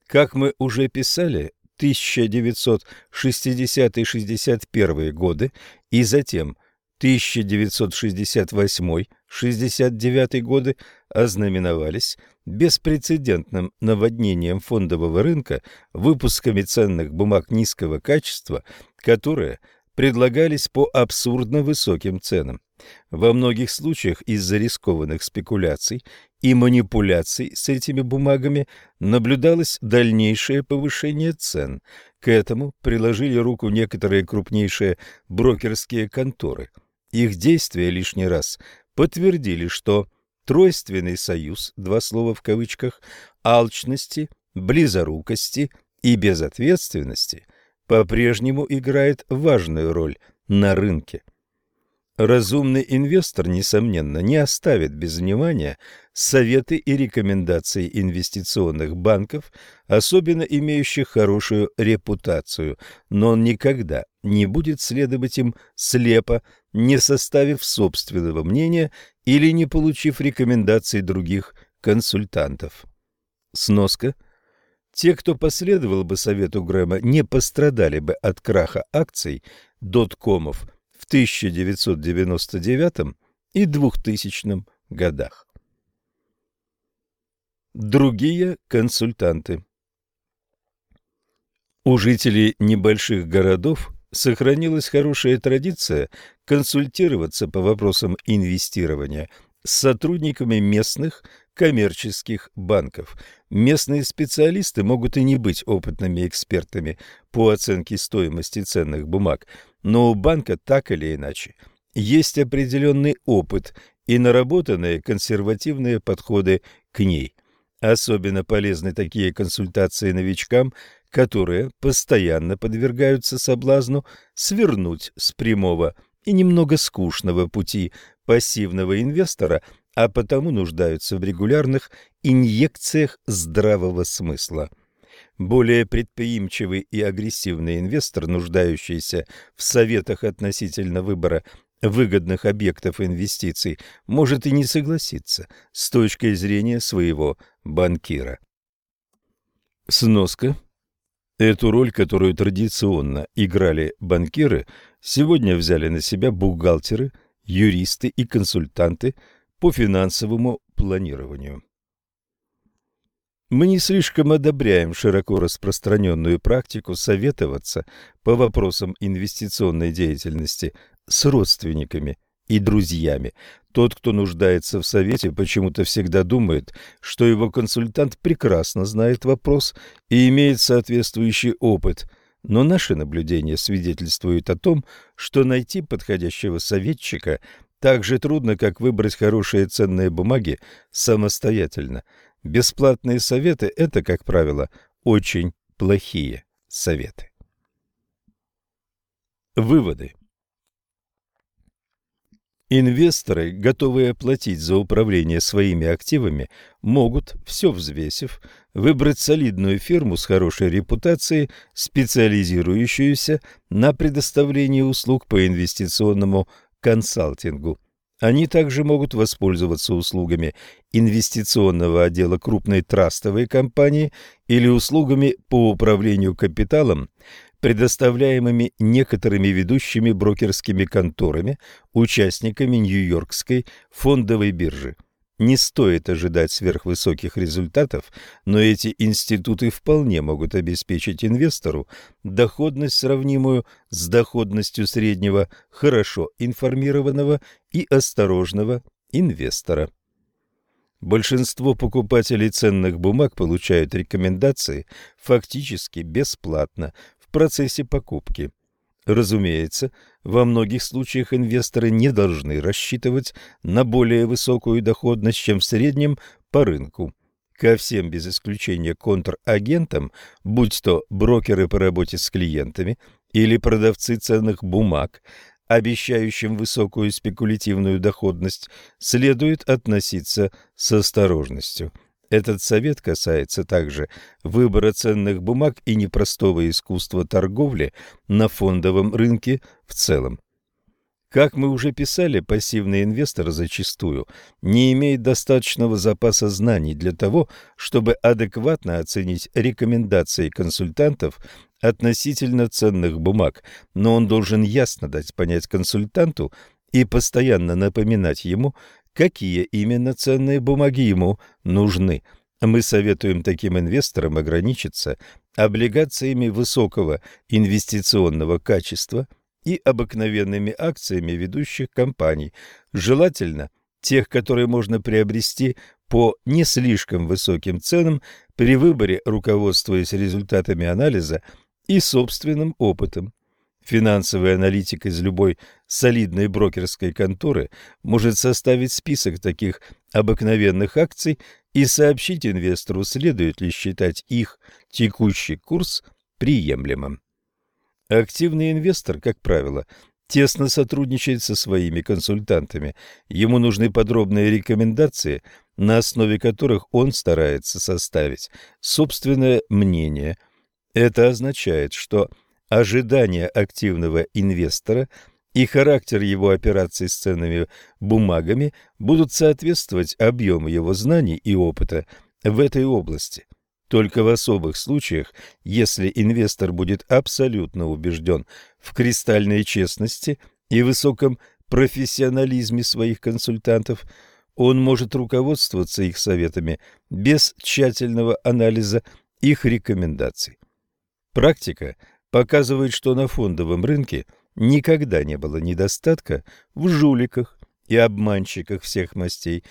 Как мы уже писали, 1960-61 годы и затем 1968-69 годы ознаменовались беспрецедентным наводнением фондового рынка выпусками ценных бумаг низкого качества, которые предлагались по абсурдно высоким ценам. Во многих случаях из-за рискованных спекуляций и манипуляций с этими бумагами наблюдалось дальнейшее повышение цен. К этому приложили руку некоторые крупнейшие брокерские конторы. Их действия лишний раз подтвердили, что тройственный союз, два слова в кавычках, алчности, близорукости и безответственности по-прежнему играет важную роль на рынке. Разумный инвестор, несомненно, не оставит без внимания советы и рекомендации инвестиционных банков, особенно имеющих хорошую репутацию, но он никогда не будет следовать им слепо, не составив собственного мнения или не получив рекомендаций других консультантов. Сноска. Те, кто последовал бы совету Грэма, не пострадали бы от краха акций доткомов – в 1999 и 2000 годах. Другие консультанты У жителей небольших городов сохранилась хорошая традиция консультироваться по вопросам инвестирования с сотрудниками местных коммерческих банков. Местные специалисты могут и не быть опытными экспертами по оценке стоимости ценных бумаг, но у банка так или иначе есть определенный опыт и наработанные консервативные подходы к ней. Особенно полезны такие консультации новичкам, которые постоянно подвергаются соблазну свернуть с прямого и немного скучного пути пассивного инвестора, а потому нуждаются в регулярных инъекциях здравого смысла. Более предприимчивый и агрессивный инвестор, нуждающийся в советах относительно выбора выгодных объектов инвестиций, может и не согласиться с точки зрения своего банкира. Сноска. Эту роль, которую традиционно играли банкиры, сегодня взяли на себя бухгалтеры, юристы и консультанты по финансовому планированию. Мы не слишком одобряем широко распространенную практику советоваться по вопросам инвестиционной деятельности с родственниками и друзьями. Тот, кто нуждается в совете, почему-то всегда думает, что его консультант прекрасно знает вопрос и имеет соответствующий опыт. Но наши наблюдения свидетельствуют о том, что найти подходящего советчика так же трудно, как выбрать хорошие ценные бумаги самостоятельно – Бесплатные советы – это, как правило, очень плохие советы. Выводы. Инвесторы, готовые платить за управление своими активами, могут, все взвесив, выбрать солидную фирму с хорошей репутацией, специализирующуюся на предоставлении услуг по инвестиционному консалтингу. Они также могут воспользоваться услугами инвестиционного отдела крупной трастовой компании или услугами по управлению капиталом, предоставляемыми некоторыми ведущими брокерскими конторами, участниками Нью-Йоркской фондовой биржи. Не стоит ожидать сверхвысоких результатов, но эти институты вполне могут обеспечить инвестору доходность, сравнимую с доходностью среднего хорошо информированного и осторожного инвестора. Большинство покупателей ценных бумаг получают рекомендации фактически бесплатно в процессе покупки. Разумеется, во многих случаях инвесторы не должны рассчитывать на более высокую доходность, чем в среднем по рынку. Ко всем без исключения контрагентам, будь то брокеры по работе с клиентами или продавцы ценных бумаг, обещающим высокую спекулятивную доходность, следует относиться с осторожностью – этот совет касается также выбора ценных бумаг и непростого искусства торговли на фондовом рынке в целом. Как мы уже писали, пассивный инвестор зачастую не имеет достаточного запаса знаний для того, чтобы адекватно оценить рекомендации консультантов относительно ценных бумаг, но он должен ясно дать понять консультанту и постоянно напоминать ему, какие именно ценные бумаги ему нужны. Мы советуем таким инвесторам ограничиться облигациями высокого инвестиционного качества и обыкновенными акциями ведущих компаний, желательно тех, которые можно приобрести по не слишком высоким ценам при выборе, руководствуясь результатами анализа и собственным опытом. Финансовый аналитик из любой солидной брокерской конторы может составить список таких обыкновенных акций и сообщить инвестору, следует ли считать их текущий курс приемлемым. Активный инвестор, как правило, тесно сотрудничает со своими консультантами. Ему нужны подробные рекомендации, на основе которых он старается составить собственное мнение. Это означает, что ожидания активного инвестора и характер его операций с ценными бумагами будут соответствовать объему его знаний и опыта в этой области. Только в особых случаях, если инвестор будет абсолютно убежден в кристальной честности и высоком профессионализме своих консультантов, он может руководствоваться их советами без тщательного анализа их рекомендаций. Практика показывает, что на фондовом рынке никогда не было недостатка в жуликах и обманщиках всех мастей,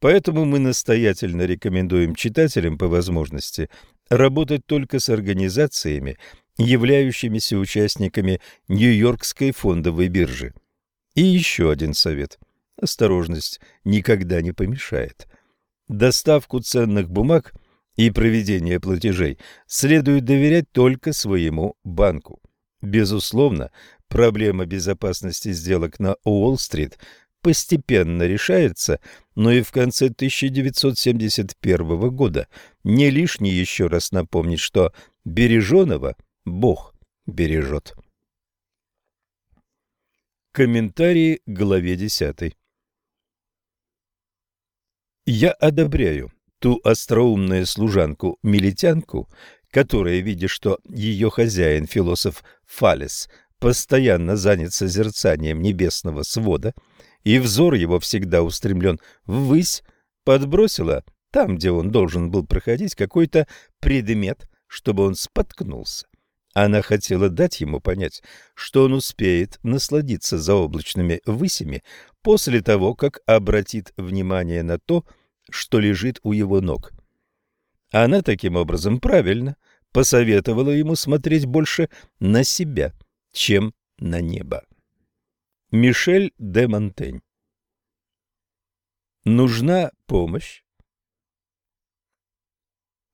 поэтому мы настоятельно рекомендуем читателям по возможности работать только с организациями, являющимися участниками Нью-Йоркской фондовой биржи. И еще один совет. Осторожность никогда не помешает. Доставку ценных бумаг и проведение платежей следует доверять только своему банку. Безусловно, проблема безопасности сделок на Уолл-стрит постепенно решается, но и в конце 1971 года не лишне еще раз напомнить, что береженого Бог бережет. Комментарии к главе 10 Я одобряю ту остроумную служанку-милитянку, которая, видя, что ее хозяин, философ Фалес, постоянно занят созерцанием небесного свода, и взор его всегда устремлен ввысь, подбросила там, где он должен был проходить, какой-то предмет, чтобы он споткнулся. Она хотела дать ему понять, что он успеет насладиться заоблачными высями после того, как обратит внимание на то, что лежит у его ног. Она таким образом правильно посоветовала ему смотреть больше на себя, чем на небо. Мишель де Монтень Нужна помощь?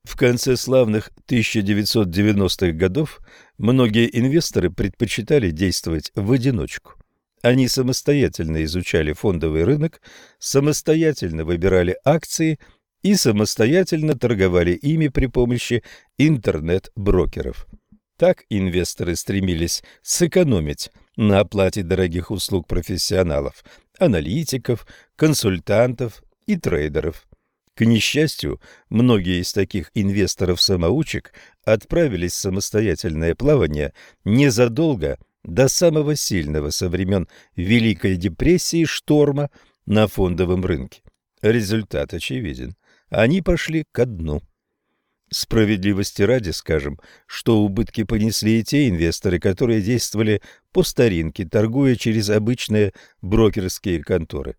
В конце славных 1990-х годов многие инвесторы предпочитали действовать в одиночку. Они самостоятельно изучали фондовый рынок, самостоятельно выбирали акции и самостоятельно торговали ими при помощи интернет-брокеров. Так инвесторы стремились сэкономить на оплате дорогих услуг профессионалов, аналитиков, консультантов и трейдеров. К несчастью, многие из таких инвесторов-самоучек отправились в самостоятельное плавание незадолго до самого сильного со времен Великой депрессии шторма на фондовом рынке. Результат очевиден. Они пошли ко дну. Справедливости ради скажем, что убытки понесли и те инвесторы, которые действовали по старинке, торгуя через обычные брокерские конторы.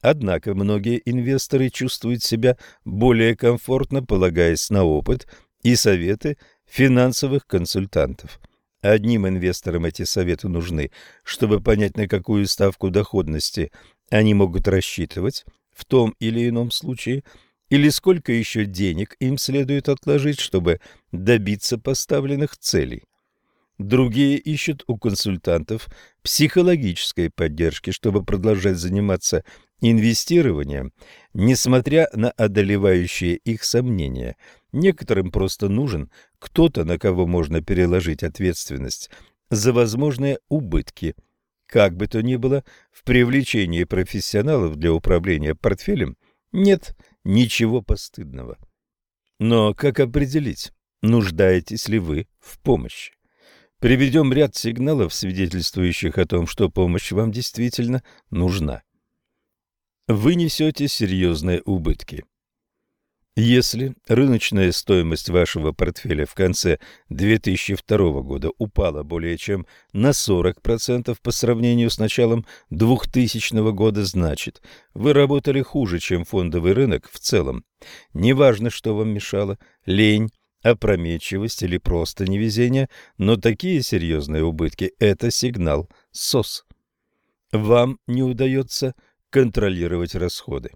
Однако многие инвесторы чувствуют себя более комфортно, полагаясь на опыт и советы финансовых консультантов. Одним инвесторам эти советы нужны, чтобы понять, на какую ставку доходности они могут рассчитывать в том или ином случае, или сколько еще денег им следует отложить, чтобы добиться поставленных целей. Другие ищут у консультантов психологической поддержки, чтобы продолжать заниматься инвестированием, несмотря на одолевающие их сомнения. Некоторым просто нужен кто-то, на кого можно переложить ответственность за возможные убытки. Как бы то ни было, в привлечении профессионалов для управления портфелем нет ничего постыдного. Но как определить, нуждаетесь ли вы в помощи? Приведем ряд сигналов, свидетельствующих о том, что помощь вам действительно нужна. Вы несете серьезные убытки. Если рыночная стоимость вашего портфеля в конце 2002 года упала более чем на 40% по сравнению с началом 2000 года, значит, вы работали хуже, чем фондовый рынок в целом. Неважно, что вам мешало – лень, опрометчивость или просто невезение, но такие серьезные убытки – это сигнал СОС. Вам не удается контролировать расходы.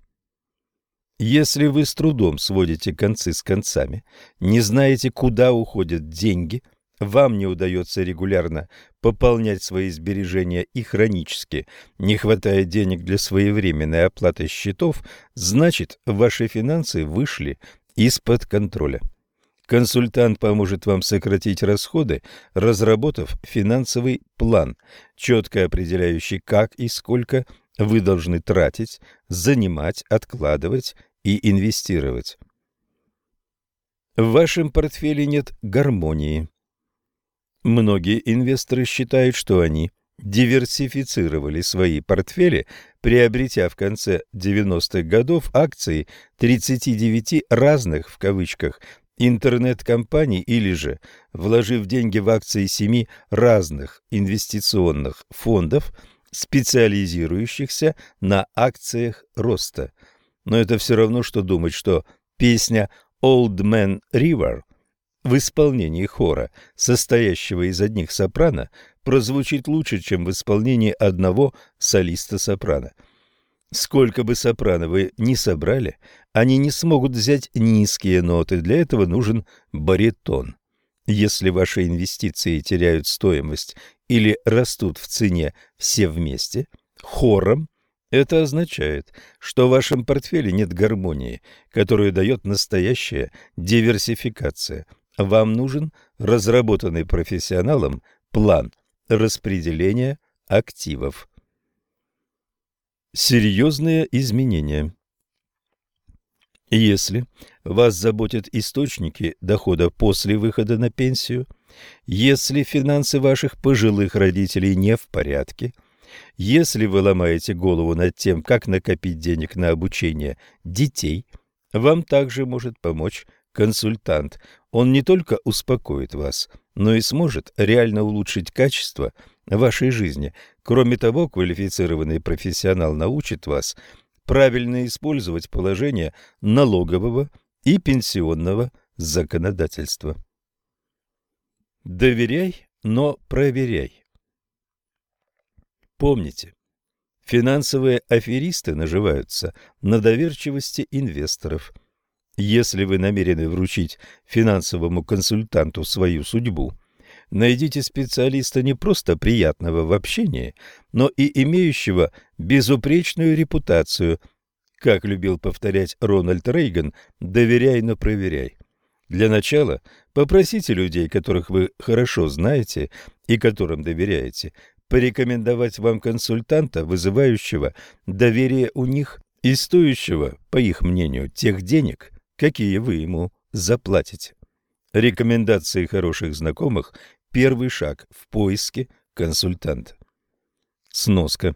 Если вы с трудом сводите концы с концами, не знаете, куда уходят деньги, вам не удается регулярно пополнять свои сбережения и хронически не хватает денег для своевременной оплаты счетов, значит, ваши финансы вышли из-под контроля. Консультант поможет вам сократить расходы, разработав финансовый план, четко определяющий, как и сколько вы должны тратить, занимать, откладывать и инвестировать. В вашем портфеле нет гармонии. Многие инвесторы считают, что они диверсифицировали свои портфели, приобретя в конце 90-х годов акции 39 разных в кавычках интернет-компаний или же вложив деньги в акции семи разных инвестиционных фондов, специализирующихся на акциях роста. Но это все равно, что думать, что песня «Old Man River» в исполнении хора, состоящего из одних сопрано, прозвучит лучше, чем в исполнении одного солиста-сопрано. Сколько бы сопрано вы ни собрали, они не смогут взять низкие ноты, для этого нужен баритон. Если ваши инвестиции теряют стоимость или растут в цене все вместе, хором, это означает, что в вашем портфеле нет гармонии, которую дает настоящая диверсификация. Вам нужен разработанный профессионалом план распределения активов. Серьезные изменения Если вас заботят источники дохода после выхода на пенсию, если финансы ваших пожилых родителей не в порядке, если вы ломаете голову над тем, как накопить денег на обучение детей, вам также может помочь консультант. Он не только успокоит вас, но и сможет реально улучшить качество вашей жизни. Кроме того, квалифицированный профессионал научит вас правильно использовать положение налогового и пенсионного законодательства. Доверяй, но проверяй. Помните, финансовые аферисты наживаются на доверчивости инвесторов – если вы намерены вручить финансовому консультанту свою судьбу, найдите специалиста не просто приятного в общении, но и имеющего безупречную репутацию. Как любил повторять Рональд Рейган, доверяй, но проверяй. Для начала попросите людей, которых вы хорошо знаете и которым доверяете, порекомендовать вам консультанта, вызывающего доверие у них и стоящего, по их мнению, тех денег, какие вы ему заплатите. Рекомендации хороших знакомых – первый шаг в поиске консультанта. Сноска.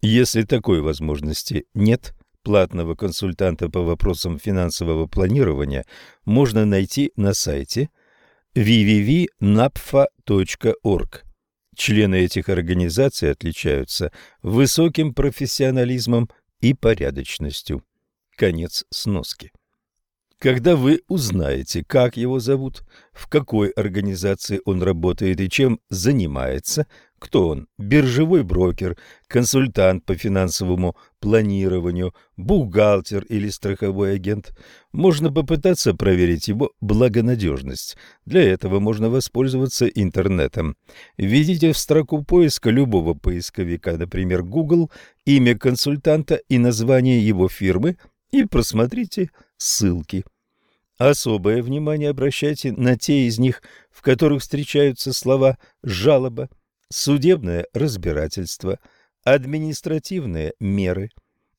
Если такой возможности нет, платного консультанта по вопросам финансового планирования можно найти на сайте www.napfa.org. Члены этих организаций отличаются высоким профессионализмом и порядочностью. Конец сноски. Когда вы узнаете, как его зовут, в какой организации он работает и чем занимается, кто он – биржевой брокер, консультант по финансовому планированию, бухгалтер или страховой агент, можно попытаться проверить его благонадежность. Для этого можно воспользоваться интернетом. Введите в строку поиска любого поисковика, например, Google, имя консультанта и название его фирмы и просмотрите ссылки. Особое внимание обращайте на те из них, в которых встречаются слова «жалоба», «судебное разбирательство», «административные меры»,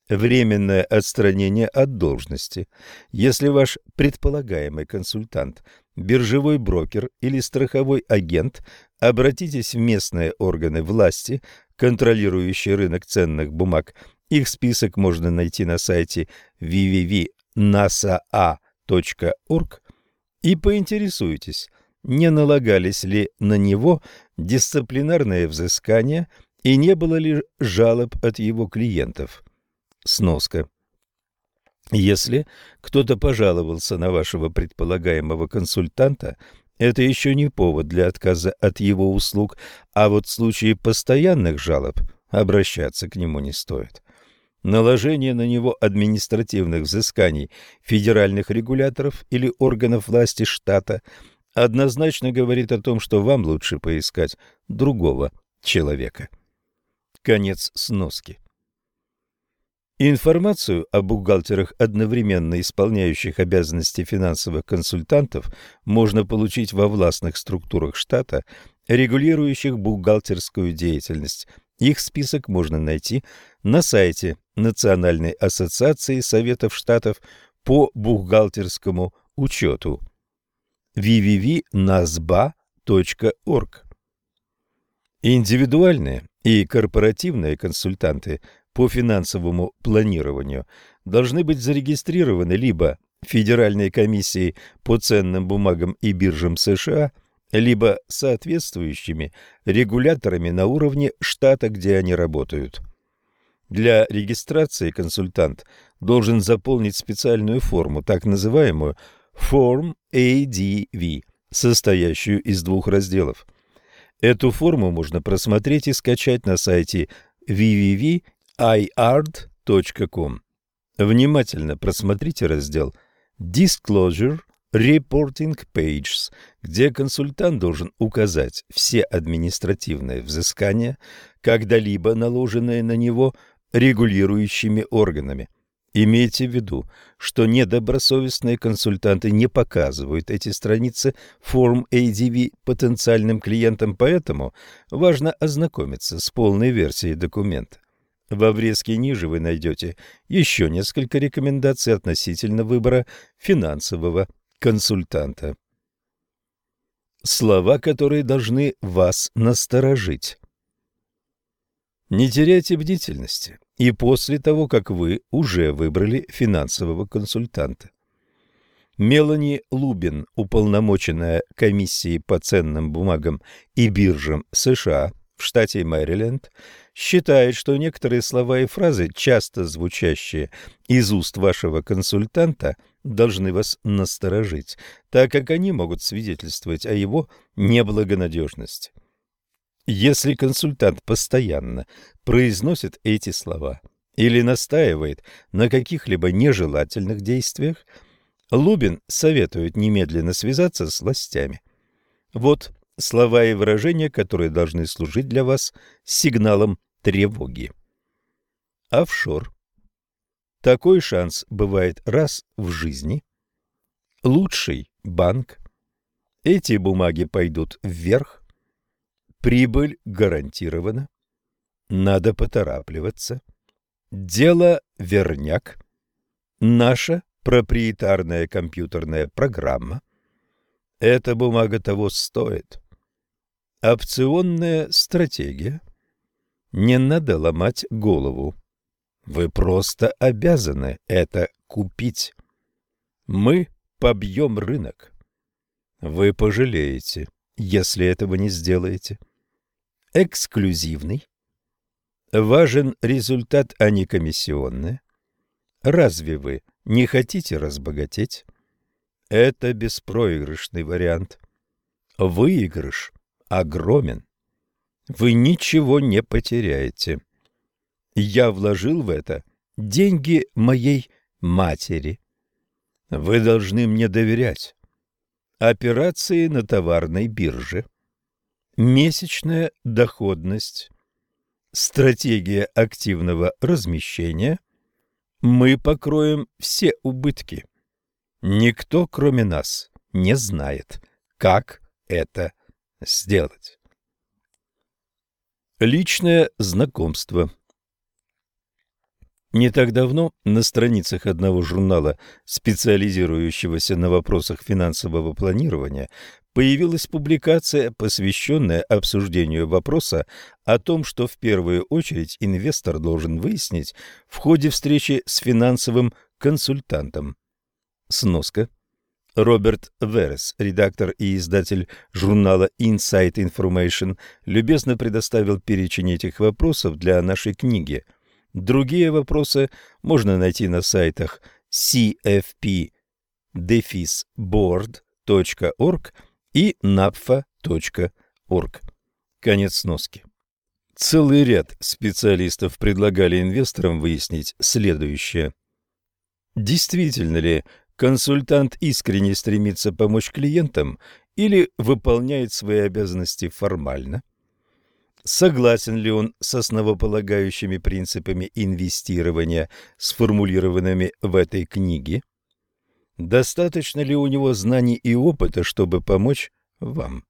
«временное отстранение от должности». Если ваш предполагаемый консультант, биржевой брокер или страховой агент, обратитесь в местные органы власти, контролирующие рынок ценных бумаг. Их список можно найти на сайте www.nasa.com org и поинтересуйтесь, не налагались ли на него дисциплинарные взыскания и не было ли жалоб от его клиентов. Сноска. Если кто-то пожаловался на вашего предполагаемого консультанта, это еще не повод для отказа от его услуг, а вот в случае постоянных жалоб обращаться к нему не стоит. Наложение на него административных взысканий федеральных регуляторов или органов власти штата однозначно говорит о том, что вам лучше поискать другого человека. Конец сноски. Информацию о бухгалтерах, одновременно исполняющих обязанности финансовых консультантов, можно получить во властных структурах штата, регулирующих бухгалтерскую деятельность. Их список можно найти на сайте Национальной ассоциации Советов Штатов по бухгалтерскому учету www.nasba.org. Индивидуальные и корпоративные консультанты по финансовому планированию должны быть зарегистрированы либо Федеральной комиссией по ценным бумагам и биржам США, либо соответствующими регуляторами на уровне штата, где они работают. Для регистрации консультант должен заполнить специальную форму, так называемую Form ADV, состоящую из двух разделов. Эту форму можно просмотреть и скачать на сайте www.iard.com. Внимательно просмотрите раздел Disclosure Reporting Pages, где консультант должен указать все административные взыскания, когда-либо наложенные на него регулирующими органами. Имейте в виду, что недобросовестные консультанты не показывают эти страницы форм ADV потенциальным клиентам, поэтому важно ознакомиться с полной версией документа. В обрезке ниже вы найдете еще несколько рекомендаций относительно выбора финансового консультанта. Слова, которые должны вас насторожить. Не теряйте бдительности и после того, как вы уже выбрали финансового консультанта. Мелани Лубин, уполномоченная комиссией по ценным бумагам и биржам США в штате Мэриленд, считает, что некоторые слова и фразы, часто звучащие из уст вашего консультанта, должны вас насторожить, так как они могут свидетельствовать о его неблагонадежности. Если консультант постоянно произносит эти слова или настаивает на каких-либо нежелательных действиях, Лубин советует немедленно связаться с властями. Вот слова и выражения, которые должны служить для вас сигналом тревоги. Офшор. Такой шанс бывает раз в жизни. Лучший банк. Эти бумаги пойдут вверх. Прибыль гарантирована. Надо поторапливаться. Дело верняк. Наша проприетарная компьютерная программа. Эта бумага того стоит. Опционная стратегия. Не надо ломать голову. Вы просто обязаны это купить. Мы побьем рынок. Вы пожалеете, если этого не сделаете эксклюзивный. Важен результат, а не комиссионное. Разве вы не хотите разбогатеть? Это беспроигрышный вариант. Выигрыш огромен. Вы ничего не потеряете. Я вложил в это деньги моей матери. Вы должны мне доверять. Операции на товарной бирже. Месячная доходность. Стратегия активного размещения. Мы покроем все убытки. Никто, кроме нас, не знает, как это сделать. Личное знакомство. Не так давно на страницах одного журнала, специализирующегося на вопросах финансового планирования, появилась публикация, посвященная обсуждению вопроса о том, что в первую очередь инвестор должен выяснить в ходе встречи с финансовым консультантом. Сноска. Роберт Верес, редактор и издатель журнала Inside Information, любезно предоставил перечень этих вопросов для нашей книги. Другие вопросы можно найти на сайтах cfp-board.org и napfa.org. Конец сноски. Целый ряд специалистов предлагали инвесторам выяснить следующее. Действительно ли консультант искренне стремится помочь клиентам или выполняет свои обязанности формально? Согласен ли он с основополагающими принципами инвестирования, сформулированными в этой книге? Достаточно ли у него знаний и опыта, чтобы помочь вам?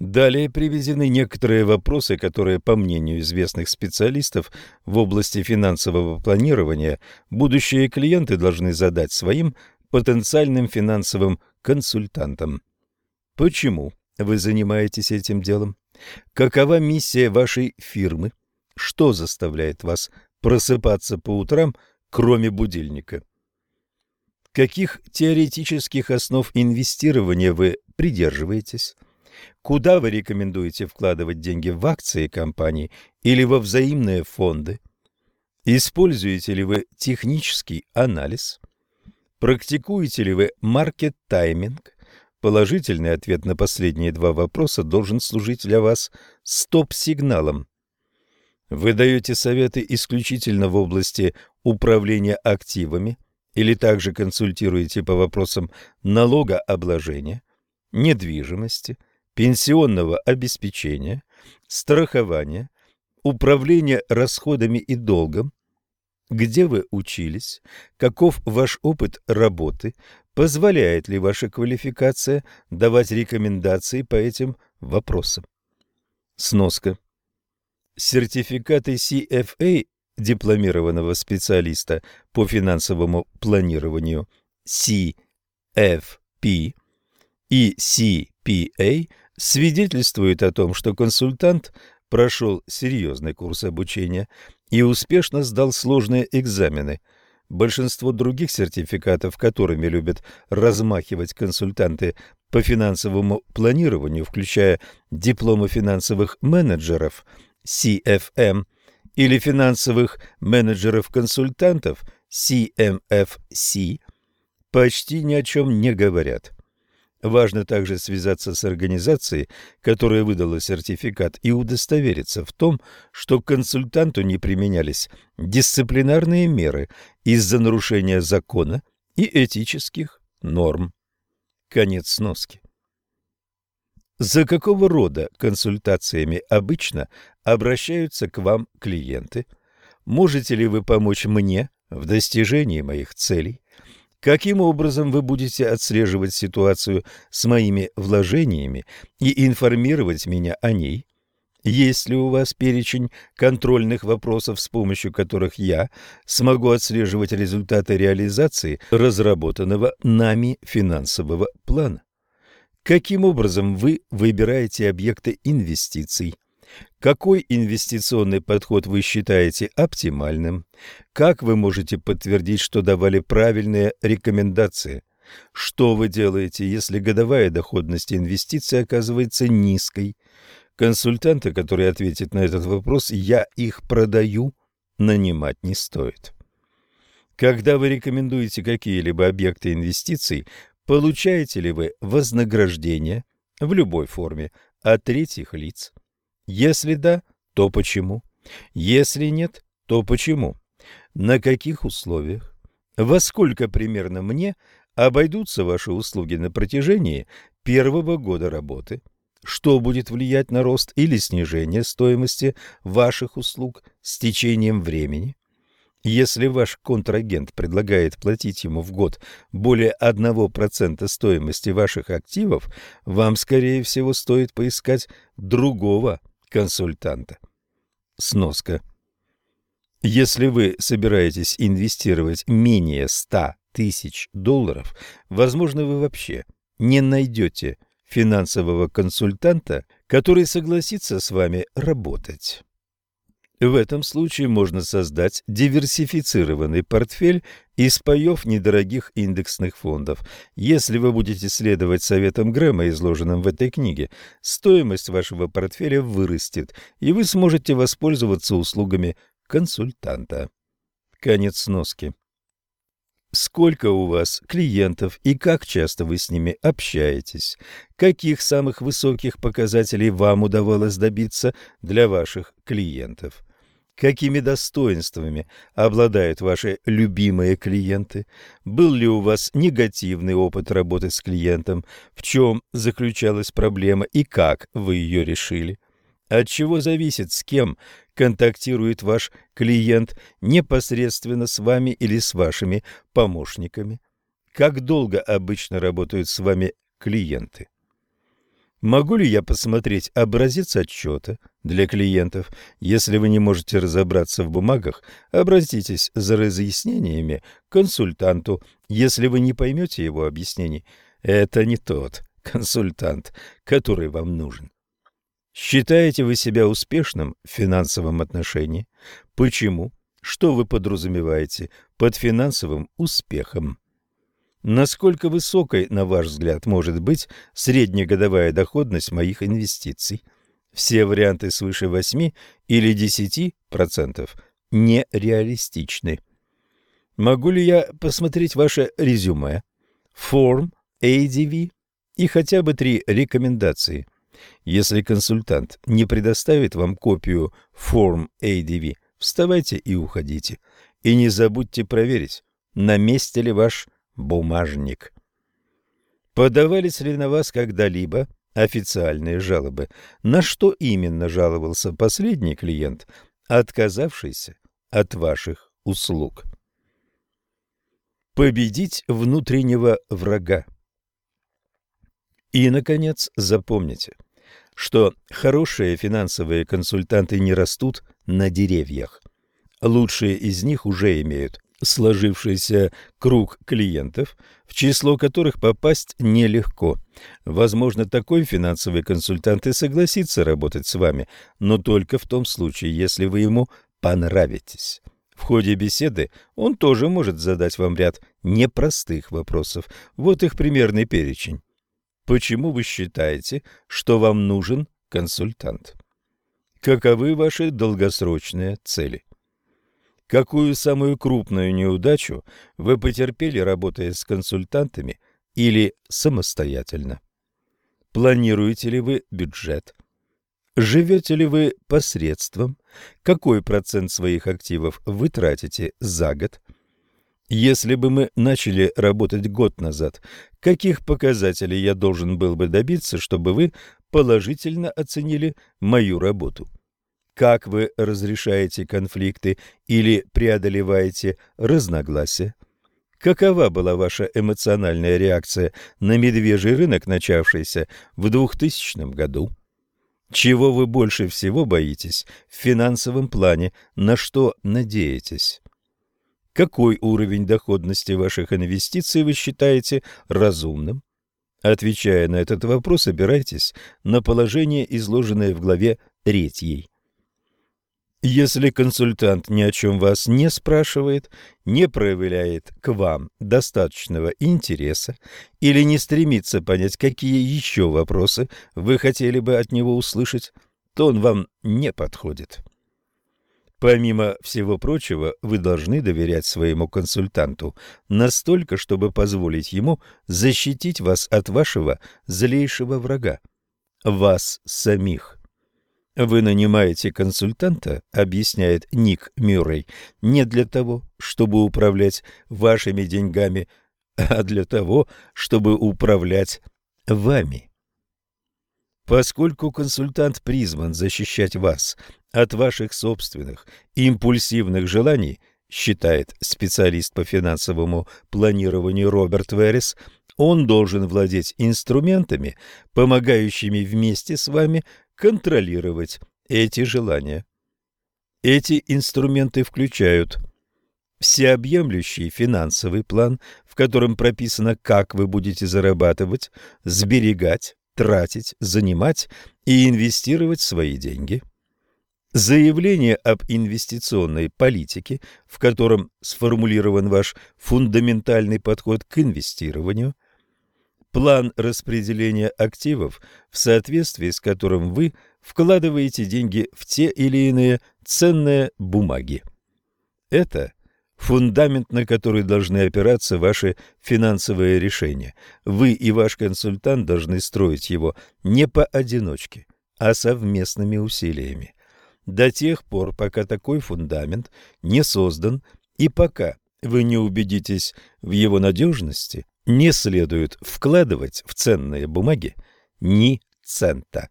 Далее приведены некоторые вопросы, которые, по мнению известных специалистов в области финансового планирования, будущие клиенты должны задать своим потенциальным финансовым консультантам. Почему вы занимаетесь этим делом? Какова миссия вашей фирмы? Что заставляет вас просыпаться по утрам, кроме будильника? Каких теоретических основ инвестирования вы придерживаетесь? Куда вы рекомендуете вкладывать деньги в акции компании или во взаимные фонды? Используете ли вы технический анализ? Практикуете ли вы маркет-тайминг? Положительный ответ на последние два вопроса должен служить для вас стоп-сигналом. Вы даете советы исключительно в области управления активами, или также консультируете по вопросам налогообложения, недвижимости, пенсионного обеспечения, страхования, управления расходами и долгом, где вы учились, каков ваш опыт работы, позволяет ли ваша квалификация давать рекомендации по этим вопросам. Сноска. Сертификаты CFA дипломированного специалиста по финансовому планированию CFP и CPA свидетельствуют о том, что консультант прошел серьезный курс обучения и успешно сдал сложные экзамены. Большинство других сертификатов, которыми любят размахивать консультанты по финансовому планированию, включая дипломы финансовых менеджеров CFM или финансовых менеджеров-консультантов CMFC почти ни о чем не говорят. Важно также связаться с организацией, которая выдала сертификат, и удостовериться в том, что к консультанту не применялись дисциплинарные меры из-за нарушения закона и этических норм. Конец сноски. За какого рода консультациями обычно обращаются к вам клиенты? Можете ли вы помочь мне в достижении моих целей? Каким образом вы будете отслеживать ситуацию с моими вложениями и информировать меня о ней? Есть ли у вас перечень контрольных вопросов, с помощью которых я смогу отслеживать результаты реализации разработанного нами финансового плана? Каким образом вы выбираете объекты инвестиций? Какой инвестиционный подход вы считаете оптимальным? Как вы можете подтвердить, что давали правильные рекомендации? Что вы делаете, если годовая доходность инвестиций оказывается низкой? Консультанта, который ответит на этот вопрос «я их продаю», нанимать не стоит. Когда вы рекомендуете какие-либо объекты инвестиций, Получаете ли вы вознаграждение в любой форме от третьих лиц? Если да, то почему? Если нет, то почему? На каких условиях? Во сколько примерно мне обойдутся ваши услуги на протяжении первого года работы? Что будет влиять на рост или снижение стоимости ваших услуг с течением времени? Если ваш контрагент предлагает платить ему в год более 1% стоимости ваших активов, вам, скорее всего, стоит поискать другого консультанта. Сноска. Если вы собираетесь инвестировать менее 100 тысяч долларов, возможно, вы вообще не найдете финансового консультанта, который согласится с вами работать. В этом случае можно создать диверсифицированный портфель из паев недорогих индексных фондов. Если вы будете следовать советам Грэма, изложенным в этой книге, стоимость вашего портфеля вырастет, и вы сможете воспользоваться услугами консультанта. Конец сноски. Сколько у вас клиентов и как часто вы с ними общаетесь? Каких самых высоких показателей вам удавалось добиться для ваших клиентов? Какими достоинствами обладают ваши любимые клиенты? Был ли у вас негативный опыт работы с клиентом? В чем заключалась проблема и как вы ее решили? От чего зависит, с кем контактирует ваш клиент непосредственно с вами или с вашими помощниками? Как долго обычно работают с вами клиенты? Могу ли я посмотреть образец отчета для клиентов? Если вы не можете разобраться в бумагах, обратитесь за разъяснениями к консультанту. Если вы не поймете его объяснений, это не тот консультант, который вам нужен. Считаете вы себя успешным в финансовом отношении? Почему? Что вы подразумеваете под финансовым успехом? Насколько высокой, на ваш взгляд, может быть среднегодовая доходность моих инвестиций? Все варианты свыше 8 или 10% нереалистичны. Могу ли я посмотреть ваше резюме, форм, ADV и хотя бы три рекомендации? Если консультант не предоставит вам копию форм ADV, вставайте и уходите. И не забудьте проверить, на месте ли ваш бумажник. Подавались ли на вас когда-либо официальные жалобы? На что именно жаловался последний клиент, отказавшийся от ваших услуг? Победить внутреннего врага. И, наконец, запомните, что хорошие финансовые консультанты не растут на деревьях. Лучшие из них уже имеют сложившийся круг клиентов, в число которых попасть нелегко. Возможно, такой финансовый консультант и согласится работать с вами, но только в том случае, если вы ему понравитесь. В ходе беседы он тоже может задать вам ряд непростых вопросов. Вот их примерный перечень. Почему вы считаете, что вам нужен консультант? Каковы ваши долгосрочные цели? Какую самую крупную неудачу вы потерпели, работая с консультантами или самостоятельно? Планируете ли вы бюджет? Живете ли вы посредством? Какой процент своих активов вы тратите за год? Если бы мы начали работать год назад, каких показателей я должен был бы добиться, чтобы вы положительно оценили мою работу? Как вы разрешаете конфликты или преодолеваете разногласия. Какова была ваша эмоциональная реакция на медвежий рынок, начавшийся в 2000 году? Чего вы больше всего боитесь в финансовом плане, на что надеетесь? Какой уровень доходности ваших инвестиций вы считаете разумным? Отвечая на этот вопрос, опирайтесь на положение, изложенное в главе третьей. Если консультант ни о чем вас не спрашивает, не проявляет к вам достаточного интереса или не стремится понять, какие еще вопросы вы хотели бы от него услышать, то он вам не подходит. Помимо всего прочего, вы должны доверять своему консультанту настолько, чтобы позволить ему защитить вас от вашего злейшего врага – вас самих. Вы нанимаете консультанта, объясняет Ник Мюррей, не для того, чтобы управлять вашими деньгами, а для того, чтобы управлять вами. Поскольку консультант призван защищать вас от ваших собственных импульсивных желаний, считает специалист по финансовому планированию Роберт Верес, он должен владеть инструментами, помогающими вместе с вами контролировать эти желания. Эти инструменты включают всеобъемлющий финансовый план, в котором прописано, как вы будете зарабатывать, сберегать, тратить, занимать и инвестировать свои деньги. Заявление об инвестиционной политике, в котором сформулирован ваш фундаментальный подход к инвестированию – план распределения активов, в соответствии с которым вы вкладываете деньги в те или иные ценные бумаги. Это фундамент, на который должны опираться ваши финансовые решения. Вы и ваш консультант должны строить его не поодиночке, а совместными усилиями. До тех пор, пока такой фундамент не создан и пока вы не убедитесь в его надежности, не следует вкладывать в ценные бумаги ни цента.